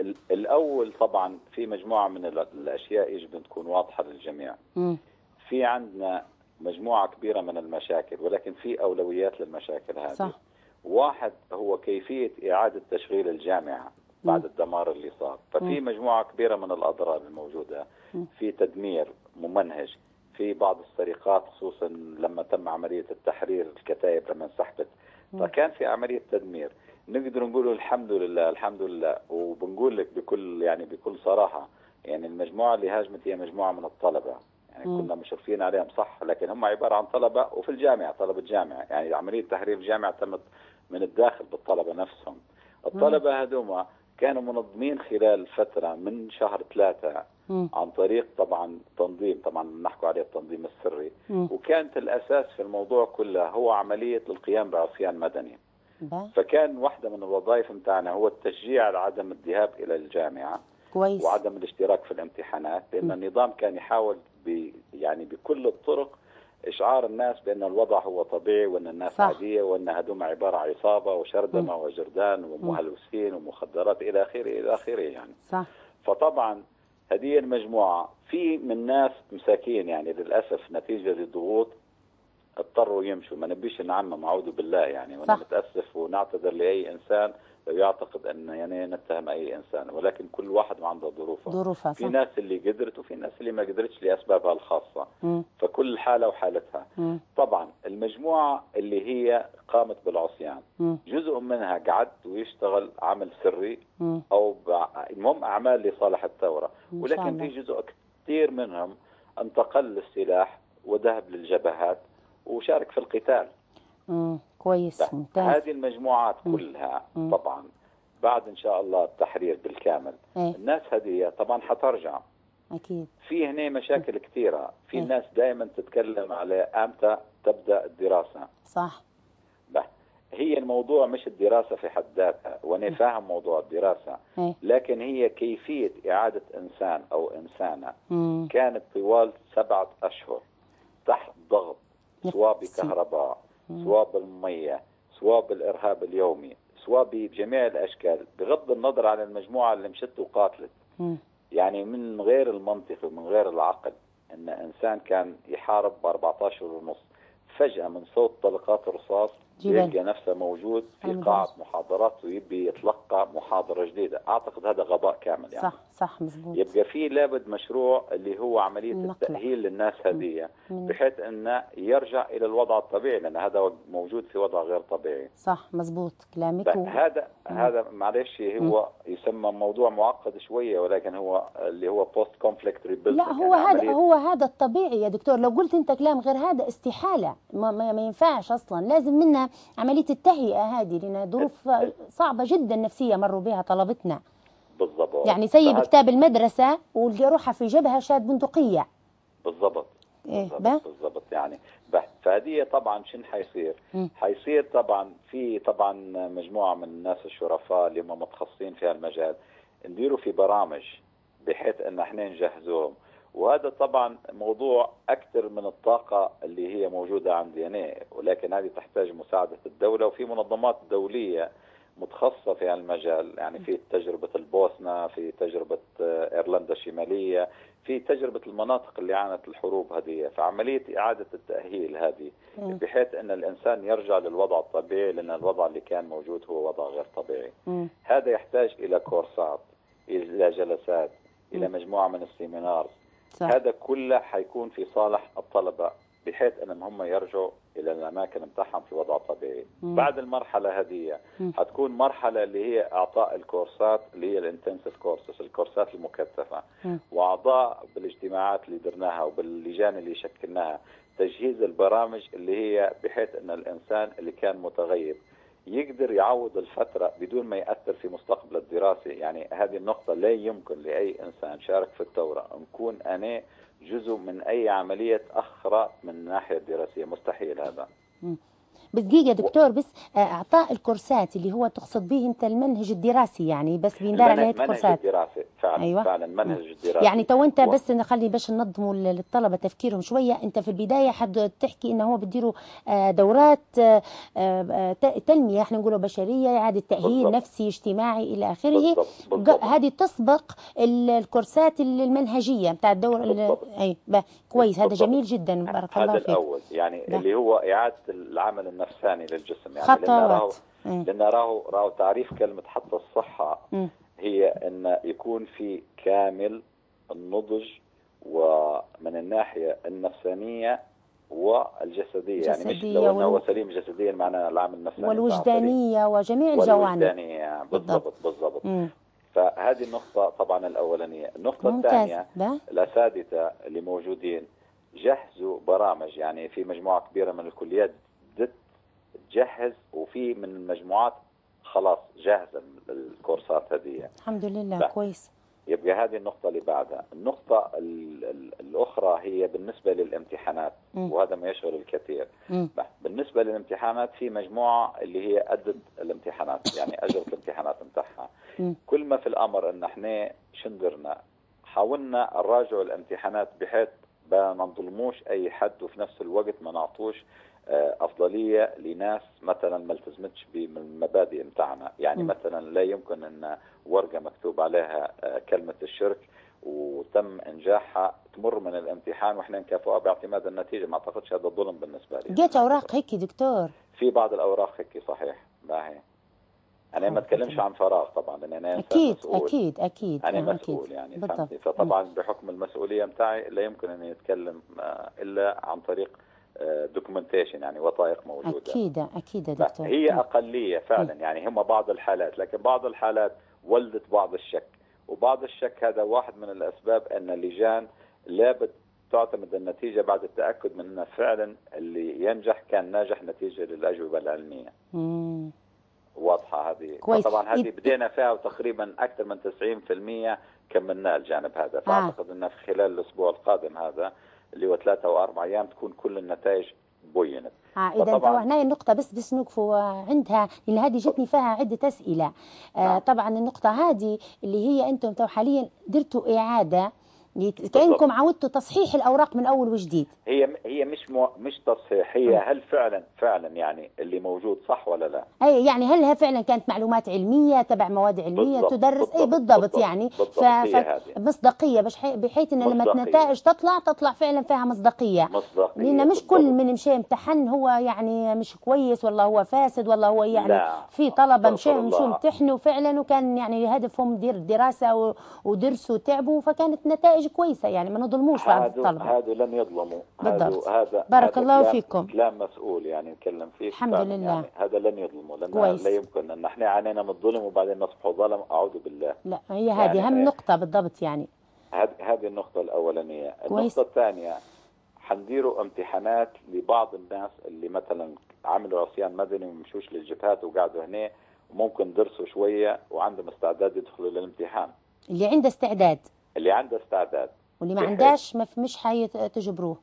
ال- الأول طبعا في مجموعة من ال- الأشياء يجب أن تكون واضحة للجميع. مم. في عندنا مجموعة كبيرة من المشاكل ولكن في أولويات للمشاكل هذه. صح. واحد هو كيفية إعادة تشغيل الجامعة بعد مم. الدمار اللي صار. ففي مجموعة كبيرة من الأضرار الموجودة. مم. في تدمير ممنهج. في بعض السرقات خصوصا لما تم عملية التحرير الكتائب لما انسحبت. فكان في عملية تدمير. نقدر نقول الحمد لله الحمد لله. وبنقول لك بكل يعني بكل صراحة يعني المجموعة اللي هاجمت هي مجموعة من الطلبة. يعني مم. كنا مشرفين عليهم صح لكن هم عبارة عن طلبة وفي الجامعة طلبة جامعة. يعني عملية تحرير الجامعة تمت من الداخل بالطلبة نفسهم. الطلبة هذوما كانوا منظمين خلال فترة من شهر ثلاثة مم. عن طريق طبعا تنظيم طبعا نحكي عليه التنظيم السري. مم. وكانت الأساس في الموضوع كله هو عملية القيام بعصيان مدني. با. فكان واحدة من الوظائف متاعنا هو التشجيع على عدم الذهاب إلى الجامعة كويس. وعدم الاشتراك في الامتحانات لأن النظام كان يحاول ب يعني بكل الطرق إشعار الناس بأن الوضع هو طبيعي وأن الناس صح. عادية وأن هذوم عبارة عن عصابة وشردمة وجردان ومهلوسين ومخدرات إلى آخره إلى آخره يعني. صح. فطبعا هذه المجموعة في من ناس مساكين يعني للأسف نتيجة للضغوط اضطروا يمشوا ما نبيش نعمم أعوذ بالله يعني وأنا صح. متأسف ونعتذر لأي إنسان لو يعتقد أن يعني نتهم أي إنسان ولكن كل واحد عنده ظروفه ظروفها في صح ناس اللي قدرت وفي ناس اللي ما قدرتش لأسبابها الخاصة مم. فكل حالة وحالتها مم. طبعا المجموعة اللي هي قامت بالعصيان مم. جزء منها قعد ويشتغل عمل سري مم. أو بع- المهم أعمال لصالح الثورة ولكن. في جزء كثير منهم انتقل للسلاح وذهب للجبهات وشارك في القتال. مم. كويس ممتاز. هذه المجموعات كلها مم. طبعا بعد إن شاء الله التحرير بالكامل. إيه. الناس هذه طبعا حترجع. أكيد. في هنا مشاكل كثيرة. في مم. ناس دائما تتكلم على أمتى تبدأ الدراسة. صح. بح. هي الموضوع مش الدراسة في حد ذاتها وأنا فاهم موضوع الدراسة. إيه. لكن هي كيفية إعادة إنسان أو إنسانة. مم. كانت طوال سبعة أشهر تحت ضغط. سواء نفسي. بكهرباء سواء بالمية سواء بالإرهاب اليومي سواء بجميع الأشكال بغض النظر عن المجموعة اللي مشت وقاتلت. يعني من غير المنطق ومن غير العقل أن إنسان كان يحارب ب 14 ونص فجأة من صوت طلقات الرصاص. يلقى نفسه موجود في قاعة. محاضرات ويبي يتلقى محاضرة جديدة. أعتقد هذا غباء كامل يعني. صح صح مزبوط. يبقى في لابد مشروع اللي هو عملية النقلة. التأهيل للناس هذه مم. بحيث أنه يرجع إلى الوضع الطبيعي لأن هذا موجود في وضع غير طبيعي. صح مزبوط. كلامك و... هذا هذا معلش هو يسمى موضوع معقد شوية ولكن هو اللي هو post conflict لا هو هذا هو هذا الطبيعي يا دكتور. لو قلت أنت كلام غير هذا استحالة. ما, ما, ما ينفعش أصلا. لازم منها عملية التهيئة هذه لانها ظروف صعبة جدا نفسية مروا بها طلبتنا. بالضبط. يعني سيب كتاب المدرسة واللي يروحها في جبهة شاد بندقيه بالضبط. إيه بالضبط؟ بالضبط. يعني فهذه طبعا شن حيصير؟ حيصير طبعا في طبعا مجموعة من الناس الشرفاء اللي هم متخصصين في هالمجال نديروا في برامج بحيث إن إحنا نجهزوهم وهذا طبعا موضوع أكثر من الطاقة اللي هي موجودة عندي أنا ولكن هذه تحتاج مساعدة الدولة وفي منظمات دولية متخصصة في هالمجال يعني في تجربة البوسنة في تجربة آه، إيرلندا الشمالية في تجربة المناطق اللي عانت الحروب هذه فعملية إعادة التأهيل هذه. بحيث إن الإنسان يرجع للوضع الطبيعي لأن الوضع اللي كان موجود هو وضع غير طبيعي. هذا يحتاج إلى كورسات إلى جلسات إلى مم. مجموعة من السيمينار صح هذا كله حيكون في صالح الطلبة بحيث ان هم يرجعوا إلى الأماكن بتاعهم في وضع طبيعي مم. بعد المرحلة هذه. حتكون مرحلة اللي هي إعطاء الكورسات اللي هي الإنتنسيف كورسز الكورسات المكثفة مم. وأعضاء بالاجتماعات اللي درناها وباللجان اللي شكلناها تجهيز البرامج اللي هي بحيث إن الإنسان اللي كان متغيب يقدر يعوض الفترة بدون ما يأثر في مستقبل الدراسي يعني هذه النقطة لا يمكن لأي إنسان شارك في الثورة نكون أنا جزء من أي عملية أخرى من الناحية الدراسية. مستحيل هذا. بس دقيقة دكتور بس آه، إعطاء الكورسات اللي هو تقصد به أنت المنهج الدراسي يعني بس بيندار عليه منهج كورسات الدراسة فعلا أيوة. فعلا منهج الدراسة يعني تو أنت و- بس نخلي باش ننظموا للطلبة تفكيرهم شوية أنت في البداية حد تحكي إنه هو بديروا آه، دورات آه، تنمية إحنا نقولوا بشرية إعادة تأهيل بالضبط. نفسي اجتماعي إلى آخره هذه تسبق ال- الكورسات المنهجية بتاع الدور. أي كويس هذا بالضبط. جميل جدا بارك هذا الله فيك الأول يعني ده. اللي هو إعادة العمل النفساني للجسم يعني خطوات مم. لأن راهو راهو تعريف كلمة حتى الصحة مم. هي إن يكون في كامل النضج ومن الناحية النفسانية والجسدية يعني مش لو إنه هو وال- سليم جسديا معناه العامل النفساني. والوجدانية وجميع الجوانب والوجدانيه بالضبط بالضبط مم. فهذه النقطة طبعا ممتاز. الثانية ده الاساتذه اللي موجودين جهزوا برامج يعني في مجموعة كبيرة من الكليات بدت تجهز وفي من المجموعات خلاص جاهزة الكورسات هذه. الحمد لله. كويس. يبقى هذه النقطة اللي بعدها النقطة ال- ال- الأخرى هي بالنسبة للامتحانات. وهذا ما يشغل الكثير. بالنسبة للامتحانات في مجموعة اللي هي أدت الامتحانات يعني أجرت الامتحانات متاعها. كل ما في الأمر أن إحنا شندرنا حاولنا نراجع الامتحانات بحيث ما نظلموش أي حد وفي نفس الوقت ما نعطوش آه، أفضلية لناس مثلا ما التزمتش بالمبادئ متاعنا. يعني. مثلا لا يمكن أن ورقة مكتوب عليها آه، كلمة الشرك وتم إنجاحها تمر من الامتحان وإحنا نكافئها باعتماد النتيجة. ما أعتقدش هذا ظلم بالنسبة لي. جيت أوراق هيك دكتور. في بعض الأوراق هيك صحيح. باهي أنا ما حاضر. أتكلمش عن فراغ طبعا لأن أنا إنسان أكيد مسؤول. أكيد أكيد أنا آه، مسؤول يعني بالضبط. فطبعا بحكم المسؤولية متاعي لا يمكن أن يتكلم آه، إلا عن طريق دوكيومنتيشن يعني وثائق موجودة أكيد أكيد لا، دكتور هي مم. أقلية فعلا يعني هم بعض الحالات لكن بعض الحالات ولدت بعض الشك وبعض الشك هذا واحد من الأسباب أن اللجان لابد تعتمد النتيجة بعد التأكد من أن فعلا اللي ينجح كان ناجح نتيجة للأجوبة العلمية مم. واضحة هذه كويس. طبعا هذه بدينا فيها وتقريبا أكثر من 90% كملنا الجانب هذا فأعتقد أن في خلال الأسبوع القادم هذا اللي هو ثلاثة أو أربع أيام تكون كل النتائج بينت آه إذا أنت هنا النقطة بس بس نوقفوا عندها لأن هذه جتني فيها عدة أسئلة آه نعم. طبعا النقطة هذه اللي هي أنتم تو حاليا درتوا إعادة كانكم عودتوا تصحيح الأوراق من أول وجديد هي هي مش مو مش تصحيح هي هل فعلا فعلا يعني اللي موجود صح ولا لا؟ أي يعني هلها فعلا كانت معلومات علمية تبع مواد علمية بالضبط، تدرس أي بالضبط، بالضبط بالضبط، يعني بالضبط، هي هذه. مصداقية بحيث إن لما مصداقية. النتائج تطلع تطلع فعلا فيها مصداقية مصداقية لأن مش كل. من مشي امتحن هو يعني مش كويس والله هو فاسد والله هو يعني لا. في طلبة مشي مشوا. امتحنوا فعلا وكان يعني هدفهم دير دراسة و- ودرسوا وتعبوا فكانت نتائج كويسة يعني ما نظلموش بعض الطلبة هادو لن يظلموا بالضبط. هذا بارك هذا الله كلام- فيكم. كلام مسؤول يعني نتكلم فيه الحمد لله. يعني هذا لن يظلموا لأن كويس. لا يمكن أن إحنا عانينا من الظلم وبعدين نصبح ظلم أعوذ بالله لا هي هذه يعني- أهم نقطة بالضبط يعني هذه هذه النقطة الأولانية، كويس. النقطة الثانية حنديروا امتحانات لبعض الناس اللي مثلا عملوا عصيان مدني ومشوش للجبهات وقعدوا هنا وممكن درسوا شوية وعندهم استعداد يدخلوا للامتحان، اللي عنده استعداد اللي عنده استعداد واللي ما عندهاش ما مش حيتجبروه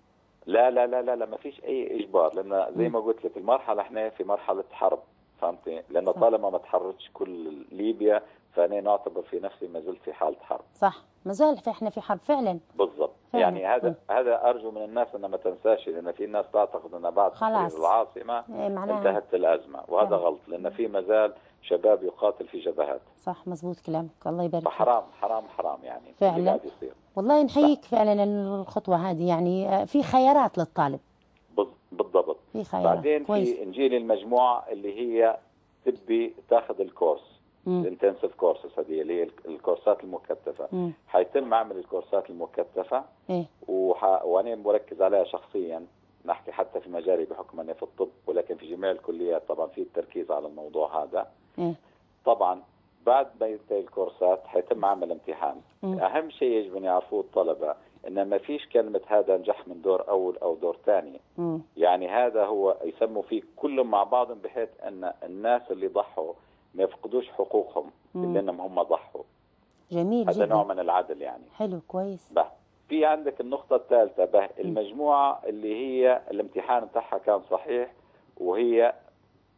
لا لا لا لا, لا ما فيش أي إجبار لأن زي ما قلت لك المرحلة إحنا في مرحلة حرب فهمتي؟ صح. طالما ما تحررتش كل ليبيا فأنا نعتبر في نفسي ما زلت في حالة حرب. صح ما زال إحنا في حرب فعلا بالضبط. يعني هذا هذا أرجو من الناس أن ما تنساش لأن في ناس تعتقد إن بعد خلاص. العاصمة إيه انتهت الأزمة وهذا فعلا. غلط لأن في مازال شباب يقاتل في جبهات. صح مزبوط كلامك. الله يبارك فيك. فحرام حرام حرام يعني فعلا. والله نحييك فعلا الخطوة هذه يعني آه، في خيارات للطالب. بال- بالضبط. في خيارات. بعدين كويس. في إنجيل المجموعة اللي هي تبي تاخذ الكورس. مم. ال intensive courses هذه اللي هي الكورسات المكثفة. مم. حيتم عمل الكورسات المكثفة. إيه. وح... وأنا مركز عليها شخصيا. نحكي حتى في مجالي بحكم أني في الطب ولكن في جميع الكليات طبعا في التركيز على الموضوع هذا. إيه. طبعا بعد ما ينتهي الكورسات حيتم عمل امتحان. مم. أهم شيء يجب ان يعرفوه الطلبة إن ما فيش كلمة هذا نجح من دور أول أو دور ثاني. يعني هذا هو يسموا فيه كلهم مع بعض بحيث أن الناس اللي ضحوا ما يفقدوش حقوقهم. لانهم هم ضحوا. جميل هذا نوع جدا من العدل يعني. حلو كويس. به. في عندك النقطة الثالثة به. المجموعة اللي هي الامتحان بتاعها كان صحيح وهي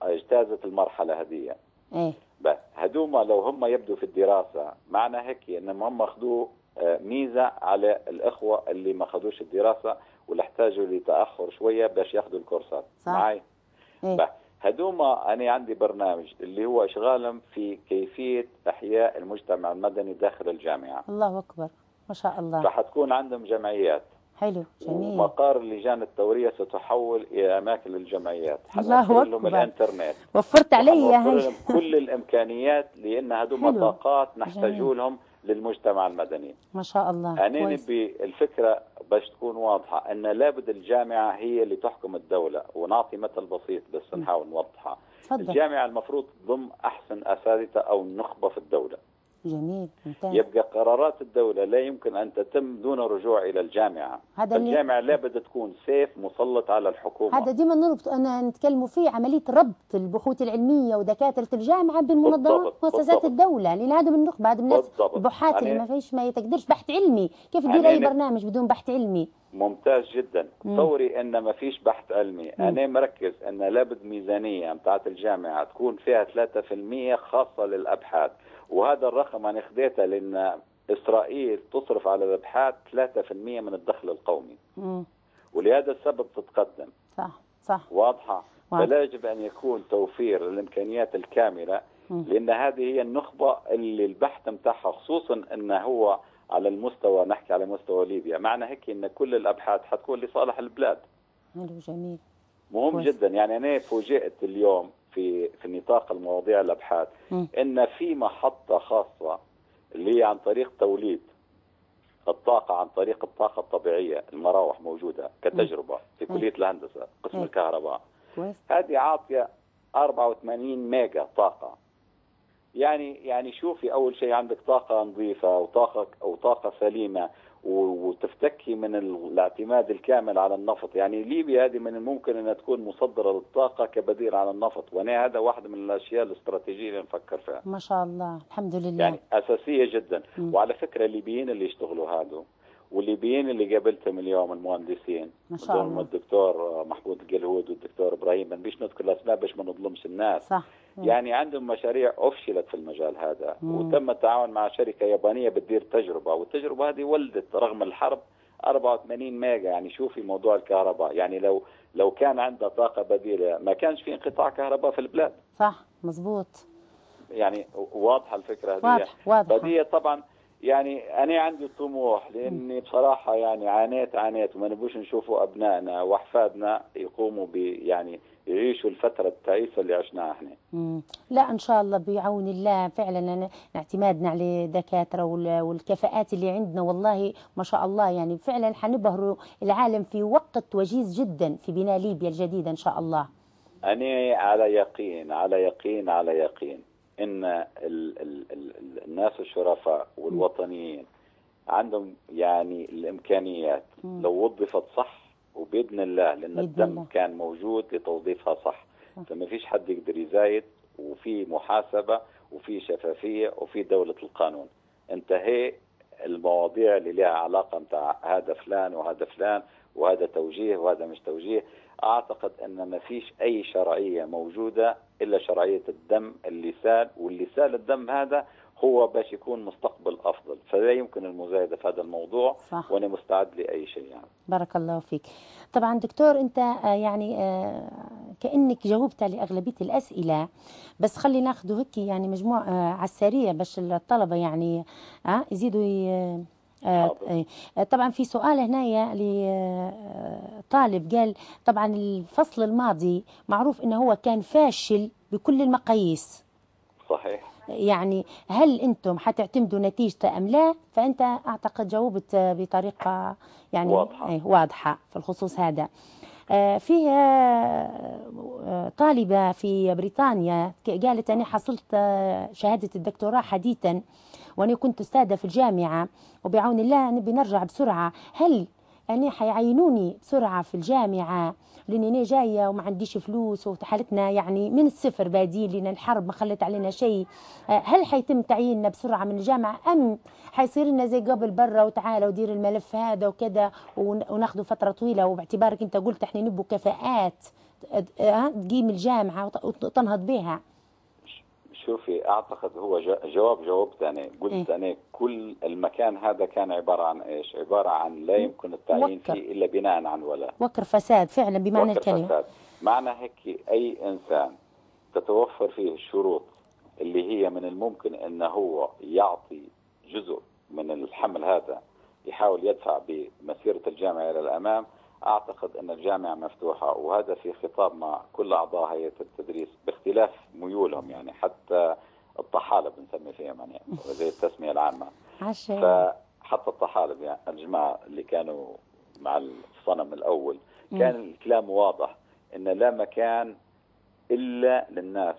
اجتازت المرحلة هذه. إيه. بس هدوما لو هم يبدوا في الدراسة معنى هيك إنهم هم أخذوا آه، ميزة على الإخوة اللي ما أخذوش الدراسة واللي احتاجوا لتأخر شوية باش ياخذوا الكورسات. صح. معي إيه. هدوما أنا عندي برنامج اللي هو أشغالهم في كيفية إحياء المجتمع المدني داخل الجامعة. الله أكبر. ما شاء الله. فحتكون عندهم جمعيات. حلو. جميل. ومقار اللجان الثوريه ستحول إلى أماكن للجمعيات. الله أكبر. الإنترنت. وفرت علي لهم كل الإمكانيات لأن هذول حلو. طاقات نحتاج. لهم للمجتمع المدني. ما شاء الله أنا. نبي الفكرة باش تكون واضحة أن لابد الجامعة هي اللي تحكم الدولة ونعطي مثل بسيط بس نحاول نوضحها. الجامعة المفروض تضم أحسن أساتذة أو النخبة في الدولة. جميل ممتاز. يبقى قرارات الدولة لا يمكن أن تتم دون رجوع إلى الجامعة. هذا الجامعة لابد تكون سيف مسلط على الحكومة. هذا ديما نربط أنا نتكلموا فيه عملية ربط البحوث العلمية ودكاترة الجامعة بالمنظمات مؤسسات. الدولة. لأن هذا من النخبة هذا من الناس بالضبط. البحاث اللي يعني- ما فيش ما تقدرش بحث علمي. كيف يعني تدير أي أنا- برنامج بدون بحث علمي؟ ممتاز جدا. مم. تصوري أن ما فيش بحث علمي. مم. أنا مركز أن لابد ميزانية بتاعت الجامعة تكون فيها 3% خاصة للأبحاث. وهذا الرقم أنا خديته لأن إسرائيل تصرف على الإبحاث 3% من الدخل القومي مم. ولهذا السبب تتقدم صح صح واضحة واضح. فلا يجب أن يكون توفير الامكانيات الكاملة مم. لأن هذه هي النخبة اللي البحث بتاعها خصوصا إن هو على المستوى نحكي على مستوى ليبيا معنى هيك إن كل الأبحاث حتكون لصالح البلاد حلو جميل مهم كويس. جدا يعني أنا فوجئت اليوم في في نطاق المواضيع الأبحاث. إن في محطة خاصة اللي هي عن طريق توليد الطاقة عن طريق الطاقة الطبيعية المراوح موجودة كتجربة في مم. كلية الهندسة قسم. الكهرباء هذه عاطية 84 ميجا طاقة يعني يعني شوفي أول شيء عندك طاقة نظيفة وطاقه أو طاقة سليمة و- وتفتكي من ال- الاعتماد الكامل على النفط. يعني ليبيا هذه من الممكن انها تكون مصدرة للطاقة كبديل على النفط. وأنا هذا واحدة من الأشياء الاستراتيجية اللي نفكر فيها. ما شاء الله. الحمد لله. يعني أساسية جدا. مم. وعلى فكرة الليبيين اللي يشتغلوا هذا والليبيين اللي قابلتهم اليوم المهندسين. ما شاء الله. الدكتور محمود القلهود والدكتور إبراهيم ما نبيش نذكر الأسماء باش ما نظلمش الناس. صح. مم. يعني عندهم مشاريع أفشلت في المجال هذا. مم. وتم التعاون مع شركة يابانية بتدير تجربة. والتجربة هذه ولدت رغم الحرب 84 ميجا. يعني شوفي موضوع الكهرباء. يعني لو لو كان عندها طاقة بديلة ما كانش في انقطاع كهرباء في البلاد. صح. مزبوط. يعني واضحة الفكرة هذه. واضح واضح. طبعا يعني أنا عندي طموح لأني بصراحة يعني عانيت عانيت وما نبوش نشوفوا أبنائنا وأحفادنا يقوموا ب يعني يعيشوا الفترة التعيسة اللي عشناها إحنا. مم. لا إن شاء الله بعون الله فعلا اعتمادنا على الدكاترة وال- والكفاءات اللي عندنا والله ما شاء الله يعني فعلا حنبهروا العالم في وقت وجيز جدا في بناء ليبيا الجديدة إن شاء الله. أنا على يقين على يقين على يقين. إن ال ال ال ال- الناس الشرفاء والوطنيين عندهم يعني الإمكانيات مم. لو وظفت صح وبإذن الله بإذن الدم الله. كان موجود لتوظيفها صح. فما فيش حد يقدر يزايد وفي محاسبة وفي شفافية وفي دولة القانون انتهي المواضيع اللي لها علاقة متاع هذا فلان وهذا فلان وهذا توجيه وهذا مش توجيه أعتقد أن ما فيش أي شرعية موجودة إلا شرعية الدم اللي سال واللي سال الدم هذا هو باش يكون مستقبل أفضل. فلا يمكن المزايدة في هذا الموضوع صح. وأنا مستعد لأي شيء يعني. بارك الله فيك. طبعا دكتور أنت آه، يعني آه، كأنك جاوبت على أغلبية الأسئلة بس خلي ناخذ هيك يعني مجموع آه، على السريع باش الطلبة يعني يزيدوا حاضر. آه، طبعا في سؤال هنايا لطالب قال طبعا الفصل الماضي معروف إنه هو كان فاشل بكل المقاييس. صحيح. يعني هل أنتم حتعتمدوا نتيجته أم لا؟ فأنت أعتقد جاوبت بطريقة يعني واضحة. إيه، واضحة في الخصوص هذا. آه، فيه آه، طالبة في بريطانيا قالت أنا حصلت آه، شهادة الدكتوراه حديثا. وأنا كنت استاذه في الجامعة. وبعون الله نبي نرجع بسرعة. هل أنا حيعينوني بسرعة في الجامعة؟ لأني أنا جاية وما عنديش فلوس وحالتنا يعني من الصفر بادين لأن الحرب ما خلت علينا شيء. آه، هل حيتم تعييننا بسرعة من الجامعة؟ أم حيصير لنا زي قبل برا وتعالى ودير الملف هذا وكذا وناخذ فترة طويلة. وباعتبارك أنت قلت إحنا نبوا كفاءات آه، تقيم الجامعة وتنهض بها. شوفي أعتقد هو جواب جاوبت أنا قلت إيه؟ أنا كل المكان هذا كان عبارة عن إيش؟ عبارة عن لا يمكن التعيين فيه إلا بناء عن ولاء وكر فساد فعلا بمعنى وكر الكلمة. فساد. معنى هيك أي إنسان تتوفر فيه الشروط اللي هي من الممكن إن هو يعطي جزء من الحمل هذا يحاول يدفع بمسيرة الجامعة إلى الأمام أعتقد أن الجامعة مفتوحة وهذا في خطاب مع كل أعضاء هيئة التدريس باختلاف ميولهم يعني حتى الطحالب بنسمي فيهم يعني زي التسمية العامة. فحتى الطحالب يعني الجماعة اللي كانوا مع الصنم الأول كان الكلام واضح إن لا مكان إلا للناس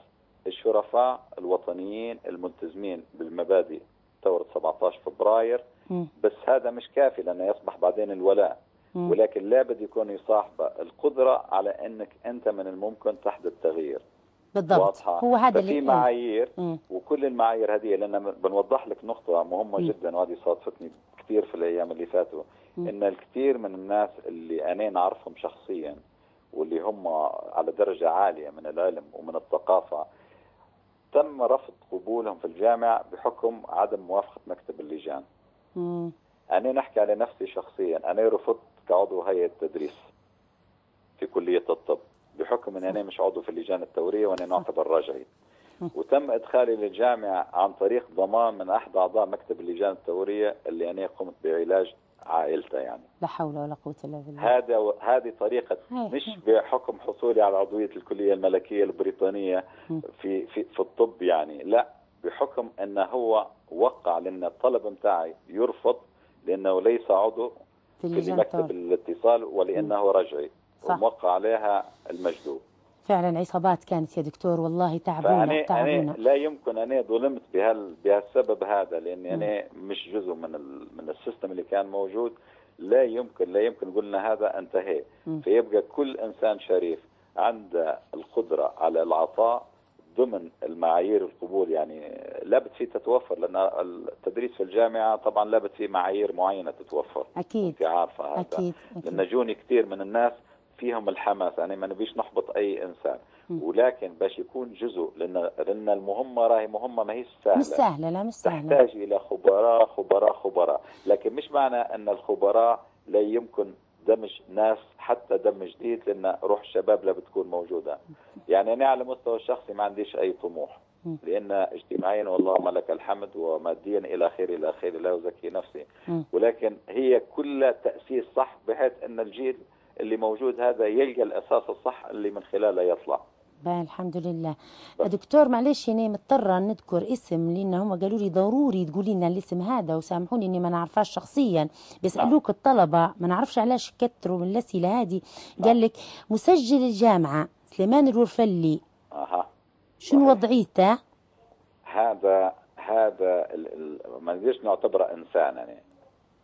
الشرفاء الوطنيين الملتزمين بالمبادئ. ثوره 17 فبراير. بس هذا مش كافي لأنه يصبح بعدين الولاء. ولكن لابد يكون يصاحبه القدرة على أنك أنت من الممكن تحدث تغيير بالضبط واضحة. هو هذا اللي في معايير مم. وكل المعايير هذه لأن بنوضح لك نقطة مهمة مم. جدا وهذه صادفتني كثير في الأيام اللي فاتوا مم. إن الكثير من الناس اللي أنا نعرفهم شخصيا واللي هم على درجة عالية من العلم ومن الثقافة تم رفض قبولهم في الجامعة بحكم عدم موافقة مكتب اللجان مم. أنا نحكي على نفسي شخصيا أنا رفضت كعضو هيئة تدريس في كلية الطب. بحكم أن أنا مش عضو في اللجان التورية وأنا ناقد الرجعي وتم إدخالي للجامعة عن طريق ضمان من أحد أعضاء مكتب اللجان التورية اللي أنا قمت بعلاج عائلته يعني. لا حول ولا قوة إلا بالله. هذا هذه طريقة مش بحكم حصولي على عضوية الكلية الملكية البريطانية في في في الطب يعني. لا بحكم أنه هو وقع لأن الطلب متاعي يرفض لأنه ليس عضو في, مكتب الاتصال ولأنه رجعي. صح. وموقع عليها المجدوب. فعلا عصابات كانت يا دكتور والله تعبونا تعبونا. لا يمكن أنا ظلمت بهال بهالسبب هذا لاني أنا مش جزء من ال... من السيستم اللي كان موجود. لا يمكن لا يمكن قلنا هذا انتهى فيبقى كل إنسان شريف عنده القدرة على العطاء ضمن المعايير القبول يعني لابد فيه تتوفر لأن التدريس في الجامعة طبعا لابد فيه معايير معينة تتوفر أكيد انت عارفه هذا أكيد. أكيد. لأن جوني كثير من الناس فيهم الحماس يعني ما نبيش نحبط أي إنسان م. ولكن باش يكون جزء لأن لأن المهمة راهي مهمة ما هيش سهلة مش سهلة لا مش سهلة تحتاج إلى خبراء خبراء خبراء لكن مش معنى أن الخبراء لا يمكن دمج ناس حتى دم جديد لأن روح الشباب لا بتكون موجودة يعني أنا على المستوى الشخصي ما عنديش أي طموح. لأن اجتماعيا والله لك الحمد وماديا إلى خير إلى خير لا أزكي نفسي. ولكن هي كلها تأسيس صح بحيث أن الجيل اللي موجود هذا يلقى الأساس الصح اللي من خلاله يطلع. باهي الحمد لله. دكتور معلش هنا مضطرة نذكر اسم لأن هم قالوا لي ضروري تقولي لنا الاسم هذا وسامحوني إني ما نعرفهاش شخصيا. بيسالوك نعم. الطلبة ما نعرفش علاش كتروا من الأسئلة هذه. نعم. قال لك مسجل الجامعة. سليمان الورفلي أها. شنو وضعيته؟ هذا هذا ما نقدرش نعتبره إنسان يعني.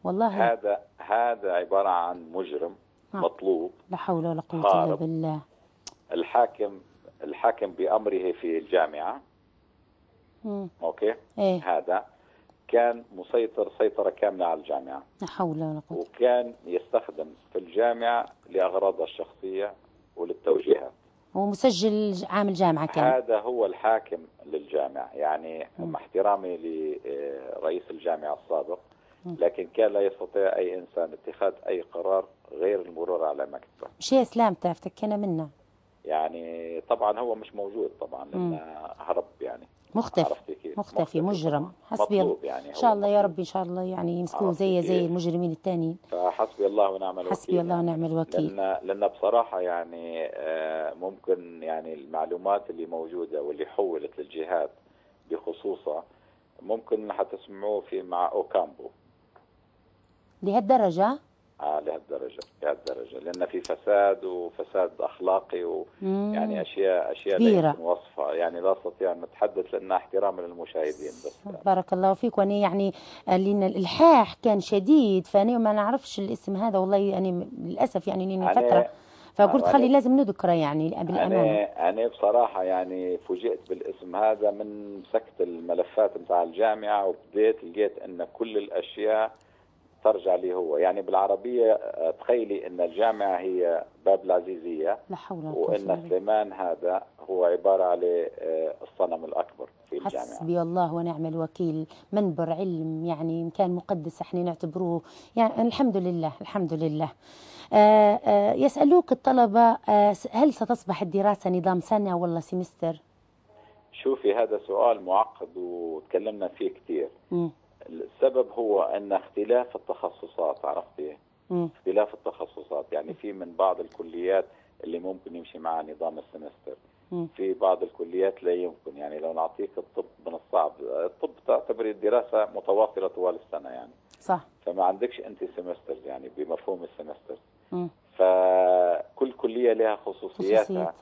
والله. هذا هذا عبارة عن مجرم نعم. مطلوب. لا حول ولا قوة إلا بالله. الحاكم الحاكم بأمره في الجامعة. مم. أوكي. إيه؟ هذا كان مسيطر سيطرة كاملة على الجامعة. لا حول ولا قوة. وكان يستخدم في الجامعة لأغراضه الشخصية وللتوجيهات. هو مسجل عام الجامعة كان. هذا هو الحاكم للجامعة. يعني مع احترامي لرئيس الجامعة السابق لكن كان لا يستطيع أي إنسان اتخاذ أي قرار غير المرور على مكتبه. مش هي سلامته افتكينا منه. يعني طبعا هو مش موجود طبعا لأنه هرب يعني. مختفي مختفي مجرم. حسبي الله. يعني إن شاء الله يا رب إن شاء الله يعني يمسكوه زي زي المجرمين الثانيين فحسبي الله ونعم الوكيل. حسبي الله ونعم الوكيل. لأن لأن بصراحة يعني ممكن يعني المعلومات اللي موجودة واللي حولت للجهات بخصوصها ممكن حتسمعوه في مع أوكامبو. لهالدرجة؟ آه لهالدرجة لهالدرجة. لأن في فساد وفساد أخلاقي ويعني أشياء أشياء لا كبيرة. يمكن وصفها. يعني لا أستطيع أن أتحدث لأنها احتراما للمشاهدين بس بارك الله فيك. وأنا يعني لأن الإلحاح كان شديد فأنا ما نعرفش الاسم هذا. والله يعني للأسف يعني لأني أنا- فترة فقلت خلي لازم نذكره يعني بالامانه أنا أنا بصراحة يعني فوجئت بالاسم هذا من مسكت الملفات نتاع الجامعة وبديت لقيت أن كل الأشياء ترجع لي هو. يعني بالعربية آه، تخيلي إن الجامعة هي باب العزيزية لا حول بالله. سليمان هذا هو عبارة عن آه، الصنم الأكبر في الجامعة. حسبي الله ونعم الوكيل. منبر علم يعني مكان مقدس إحنا نعتبروه. يعني الحمد لله الحمد لله. آه يسألوك الطلبة هل ستصبح الدراسة نظام سنة ولا سمستر؟ شوفي هذا سؤال معقد وتكلمنا فيه كثير. السبب هو أن اختلاف التخصصات عرفتي مم. اختلاف التخصصات يعني في من بعض الكليات اللي ممكن يمشي معها نظام ال semester. في بعض الكليات لا يمكن يعني لو نعطيك الطب من الصعب الطب تعتبر الدراسة متواصلة طوال السنة يعني صح فما عندكش أنت semesters يعني بمفهوم ال semester. فكل كلية لها خصوصياتها.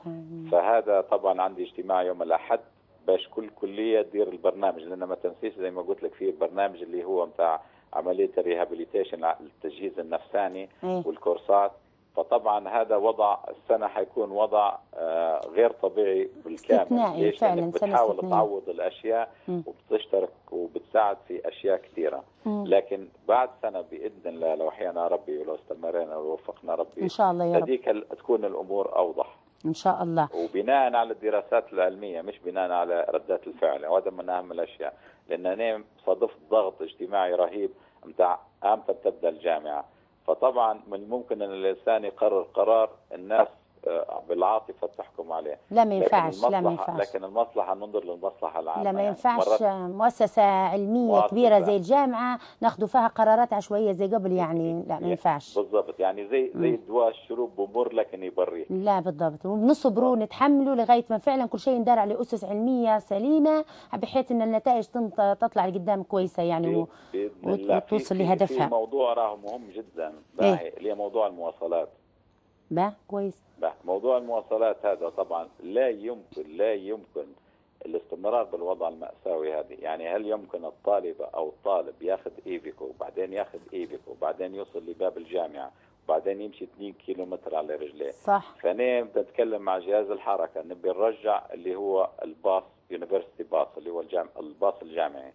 فهذا طبعا عندي اجتماع يوم الأحد باش كل كلية تدير البرنامج لأن ما تنسيش زي ما قلت لك في البرنامج اللي هو متاع عملية ال rehabilitation التجهيز النفساني إيه. والكورسات فطبعا هذا وضع السنة حيكون وضع آه، غير طبيعي بالكامل ليش؟ فعلاً، لأنك سنة بتحاول. تعوض الأشياء مم. وبتشترك وبتساعد في أشياء كثيرة مم. لكن بعد سنة بإذن الله لو أحيانا ربي ولو استمرينا ووفقنا ربي إن شاء الله يا رب هذيك تكون الأمور أوضح إن شاء الله. وبناء على الدراسات العلمية مش بناء على ردات الفعل. وهذا من أهم الأشياء. لأن أنا صادفت ضغط اجتماعي رهيب متاع أمتى بتبدأ الجامعة. فطبعا من الممكن أن الإنسان يقرر قرار الناس آه، بالعاطفة تحكم عليه. لا ما ينفعش لا ما ينفعش. لكن المصلحة ننظر للمصلحة العامة لا ما يعني. ينفعش. مرات مؤسسة علمية مؤسسة. كبيرة زي الجامعة ناخذوا فيها قرارات عشوائية زي قبل يعني. لا ما ينفعش. بالضبط. يعني زي زي. الدواء الشروب بمر لكن يبريه. لا بالضبط. وبنصبروا ونتحملوا لغاية ما فعلا كل شيء ندار على اسس علمية سليمة بحيث إن النتائج تطلع لقدام كويسة يعني وتوصل لهدفها. في موضوع راه مهم جدا. إيه؟ باهي اللي هي موضوع المواصلات. با كويس. موضوع المواصلات هذا طبعا لا يمكن لا يمكن الاستمرار بالوضع المأساوي هذه. يعني هل يمكن الطالبة أو الطالب ياخذ Iveco وبعدين ياخذ Iveco وبعدين يوصل لباب الجامعة وبعدين يمشي 2 كيلومتر على رجليه؟ صح. فأنا بدي أتكلم مع جهاز الحركة نبي نرجع اللي هو الباص يونيفرسيتي باص اللي هو الجامع الباص الجامعي.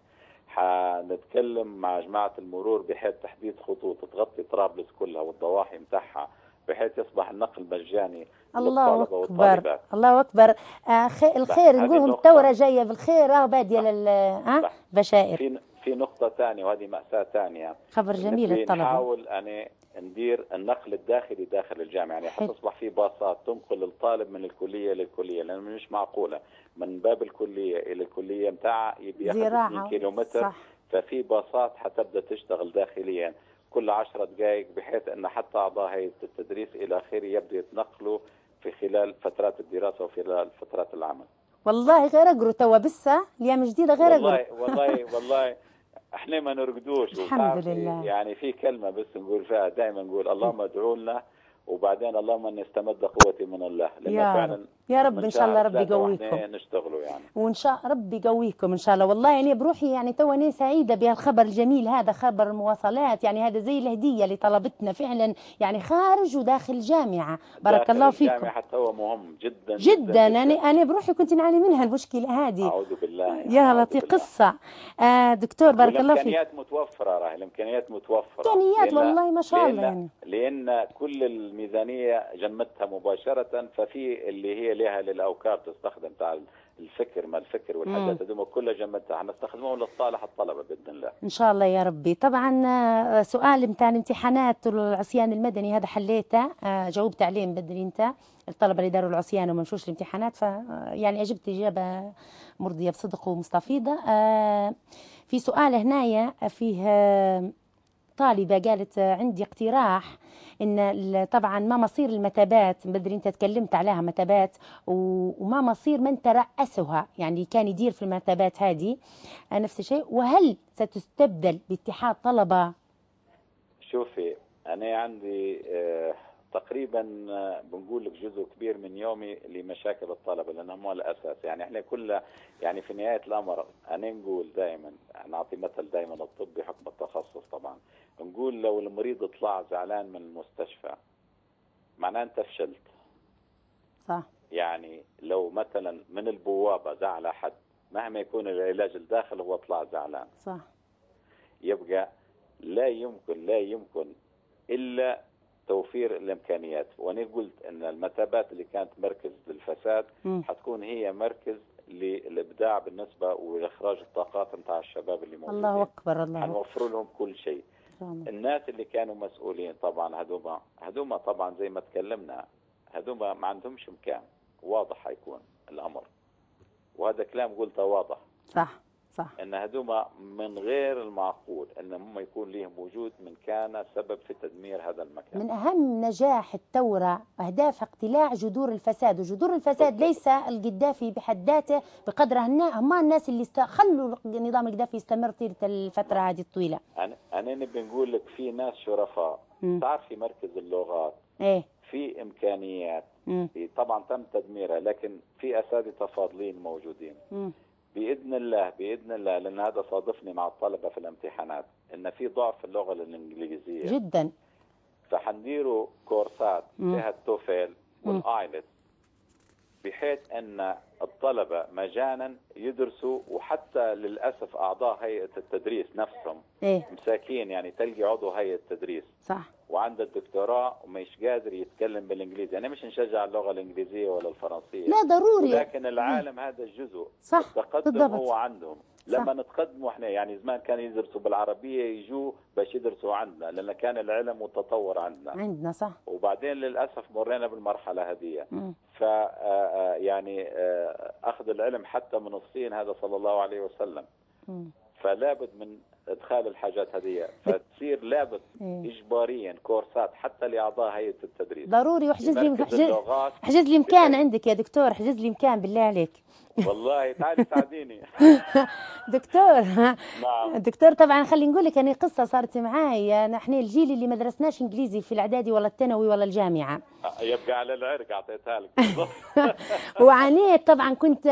حنتكلم مع جماعة المرور بحيث تحديد خطوط تغطي طرابلس كلها والضواحي متاعها بحيث يصبح النقل مجاني الله أكبر. والطالبات. الله أكبر. آه خي... الخير نقولهم النقطة. الثورة جاية بالخير أه بادية صح. لل ها صح. بشائر. في في نقطة ثانية وهذه مأساة ثانية. خبر جميل نبي الطلبه نحاول أن ندير النقل الداخلي داخل الجامعة. يعني حلو. حتصبح في باصات تنقل الطالب من الكلية للكلية لأنه مش معقولة. من باب الكلية إلى الكلية متاعها يبي ياخذ 2 زراعه كيلومتر صح. ففي باصات حتبدأ تشتغل داخليا. كل عشرة دقائق بحيث أن حتى أعضاء هيئة التدريس إلى آخره يبدأ يتنقلوا في خلال فترات الدراسة وخلال فترات العمل. والله غير اقروا توا بسه الأيام جديدة غير اقروا والله والله والله إحنا ما نرقدوش الحمد لله. يعني في كلمة بس نقول فيها دائما نقول اللهم ادعوا لنا وبعدين اللهم ان استمد قوتي من الله يا فعلا يا رب إن شاء الله ربي يقويكم. نشتغلوا يعني. وإن شاء ربي يقويكم إن شاء الله. والله يعني بروحي يعني تو أنا سعيدة بهالخبر الجميل هذا خبر المواصلات يعني هذا زي الهدية اللي طلبتنا فعلا يعني خارج وداخل جامعه بارك داخل الله فيكم. الجامعة حتى هو مهم جدا جدا أنا أنا بروحي كنت نعاني منها المشكلة هذه. أعوذ بالله. يعني يا لطيف. قصة. آه دكتور بارك الله فيك. الإمكانيات متوفرة راهي الإمكانيات متوفرة. إمكانيات والله ما شاء الله يعني. لأن كل الميزانية جمدتها مباشرة ففي اللي هي لها للأوكار تستخدم تاع الفكر ما الفكر. والحاجات هذوما كلها جمدتها حنستخدمهم لصالح الطلبة بإذن الله. إن شاء الله يا ربي. طبعا آه، سؤال بتاع الامتحانات العصيان المدني هذا حليته. آه، جاوبت عليه من بدري أنت. الطلبة اللي داروا العصيان وما مشوش الامتحانات ف آه، يعني أجبت إجابة مرضية بصدق ومستفيضة. في سؤال هنايا فيه طالبة قالت آه، عندي اقتراح إن طبعا ما مصير المتابات بدري أنت تكلمت عليها متابات وما مصير من ترأسها يعني كان يدير في المتابات هذه آه، نفس الشيء. وهل ستستبدل باتحاد طلبة؟ شوفي أنا عندي آه، تقريبا آه، بنقول لك جزء كبير من يومي لمشاكل الطلبة لانهم هو الاساس يعني إحنا كلها يعني في نهاية الأمر أنا نقول دائما نعطي مثل دائما الطب بحكم التخصص طبعا. نقول لو المريض طلع زعلان من المستشفى معناه انت فشلت. صح. يعني لو مثلا من البوابة زعل أحد مهما يكون العلاج الداخل هو طلع زعلان. صح. يبقى لا يمكن لا يمكن إلا توفير الإمكانيات. وأنا قلت إن المثابات اللي كانت مركز للفساد مم. حتكون هي مركز للإبداع بالنسبة وإخراج الطاقات نتاع الشباب اللي موجودين. الله أكبر الله أكبر. حنوفر لهم كل شيء. الناس اللي كانوا مسؤولين طبعا هذوما هذوما طبعا زي ما تكلمنا هذوما ما عندهمش مكان واضح حيكون الأمر. وهذا كلام قلته واضح. صح. صح. إن هذوما من غير المعقول إن هم يكون لهم وجود من كان سبب في تدمير هذا المكان. من أهم نجاح الثورة أهدافها اقتلاع جذور الفساد وجذور الفساد ليس القذافي بحد ذاته بقدر هنا هم الناس اللي خلوا النظام القذافي يستمر طيلة الفترة هذه الطويلة. أنا أنا نبي نقول لك في ناس شرفاء. مم. تعرف في مركز اللغات؟ إيه. في إمكانيات. مم. طبعا تم تدميرها لكن في أساتذة فاضلين موجودين. مم. بإذن الله بإذن الله لأن هذا صادفني مع الطلبة في الامتحانات إن في ضعف في اللغة الإنجليزية جدا فحنديروا كورسات. فيها التوفيل. والآيلتس بحيث أن الطلبة مجانا يدرسوا وحتى للأسف أعضاء هيئة التدريس نفسهم إيه. مساكين يعني تلقي عضو هيئة تدريس صح. وعنده الدكتوراه ومش قادر يتكلم بالإنجليزي. يعني مش نشجع اللغة الإنجليزية ولا الفرنسية. لا ضروري. ولكن العالم هذا الجزء صح. التقدم بالضبط. هو عندهم. لما نتقدموا إحنا يعني زمان كانوا يدرسوا بالعربية يجوا باش يدرسوا عندنا لأن كان العلم متطور عندنا. عندنا صح. وبعدين للأسف مرينا بالمرحلة هذه. ف آه، يعني آه، أخذ العلم حتى من الصين هذا صلى الله عليه وسلم. مم. فلابد من إدخال الحاجات هذه. فتصير لابد إيه. اجباريا كورسات حتى لأعضاء هيئة التدريس. ضروري واحجز لي احجز لي مكان عندك يا دكتور احجز لي مكان بالله عليك. والله تعالي ساعديني. دكتور نعم. دكتور طبعا خلينا نقول لك أنا قصة صارت معاي. نحن الجيل اللي ما درسناش إنجليزي في الإعدادي ولا الثانوي ولا الجامعة. يبقى على العرق أعطيتها لك. وعانيت طبعا كنت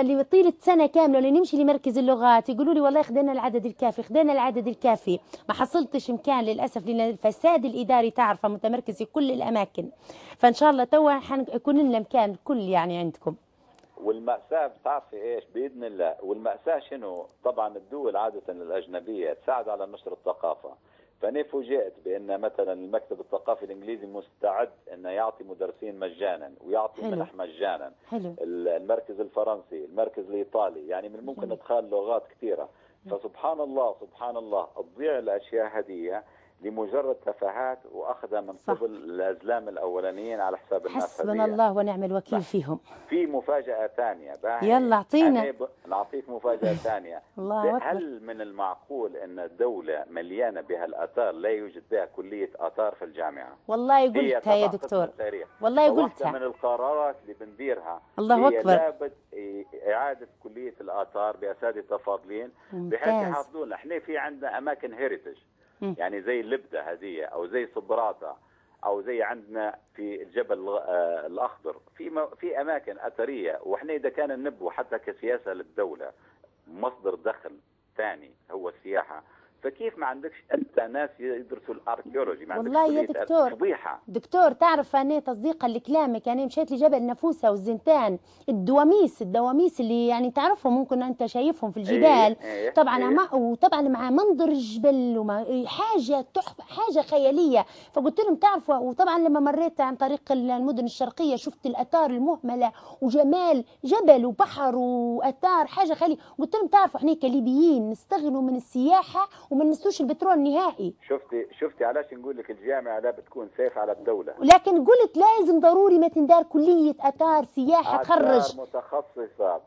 سنة كاملة اللي نمشي لمركز اللغات. يقولوا لي والله خدينا العدد الكافي خدينا العدد الكافي. ما حصلتش مكان للأسف لأن الفساد الإداري تعرفه متمركز في كل الأماكن. فإن شاء الله توا حيكون لنا مكان كل يعني عندكم. والمأساة بتعرفي إيش؟ بإذن الله. والمأساة شنو؟ طبعا الدول عادة الأجنبية تساعد على نشر الثقافة. فأنا فوجئت بأن مثلا المكتب الثقافي الإنجليزي مستعد أنه يعطي مدرسين مجانا ويعطي حلو. منح مجانا. حلو. المركز الفرنسي المركز الإيطالي. يعني من الممكن إدخال لغات كثيرة. فسبحان الله سبحان الله تضيع الأشياء هذه لمجرد تفاهات وأخذها من صح. قبل الأزلام الأولانيين على حساب الناس حسبنا. الله ونعم الوكيل فيهم. في مفاجأة ثانية باهي. يلا ب... نعطيك مفاجأة ثانية. الله هل من المعقول أن الدولة مليانة بهالآثار لا يوجد بها كلية آثار في الجامعة؟ والله قلتها يا دكتور. والله قلتها. من القرارات اللي بنديرها الله هي أكبر. لابد إعادة كلية الآثار بأساتذة فاضلين بحيث يحافظون. إحنا في عندنا أماكن هيريتج. يعني زي اللبدة هذه أو زي صبراتة أو زي عندنا في الجبل آه، الأخضر. في في أماكن أثرية. وإحنا إذا كان نبو حتى كسياسة للدولة مصدر دخل ثاني هو السياحة. فكيف ما عندكش أنت ناس يدرسوا الأركيولوجي؟ ما عندكش والله يا دكتور. فضيحة. دكتور تعرف أنا تصديقا لكلامك أنا مشيت لجبل نفوسة والزنتان. الدواميس الدواميس اللي يعني تعرفهم ممكن أنت شايفهم في الجبال. إيه، إيه، طبعا إيه. ما وطبعا مع منظر الجبل وما حاجة تحفة حاجة خيالية. فقلت لهم تعرفوا وطبعا لما مريت عن طريق المدن الشرقية شفت الآثار المهملة وجمال جبل وبحر وآثار حاجة خيالية. قلت لهم تعرفوا إحنا كليبيين نستغنوا من السياحة وما نسوش البترول نهائي. شفتي شفتي علاش نقول لك الجامعة لا بتكون سيف على الدولة؟ لكن قلت لازم ضروري ما تندار كلية أثار سياحة تخرج.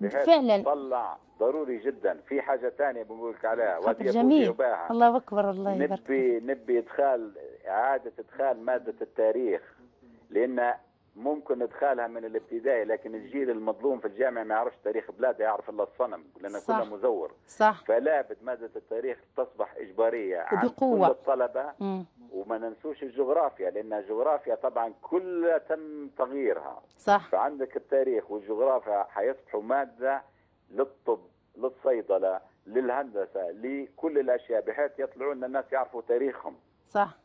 بحيث فعلا. تطلع ضروري جدا. في حاجة ثانية بنقول لك عليها وهذه جميل. الله أكبر الله يبارك. نبي نبي إدخال إعادة إدخال مادة التاريخ. لأن ممكن ادخالها من الابتدائي لكن الجيل المظلوم في الجامعة ما يعرفش تاريخ بلاده يعرف إلا الصنم لأن. كله مزور. صح. فلا بد مادة التاريخ تصبح إجبارية عن وبقوة. كل الطلبة. مم. وما ننسوش الجغرافيا لأن الجغرافيا طبعا كلها تم تغييرها. صح. فعندك التاريخ والجغرافيا حيصبحوا مادة للطب للصيدلة للهندسة لكل الأشياء بحيث يطلعوا لنا الناس يعرفوا تاريخهم. صح.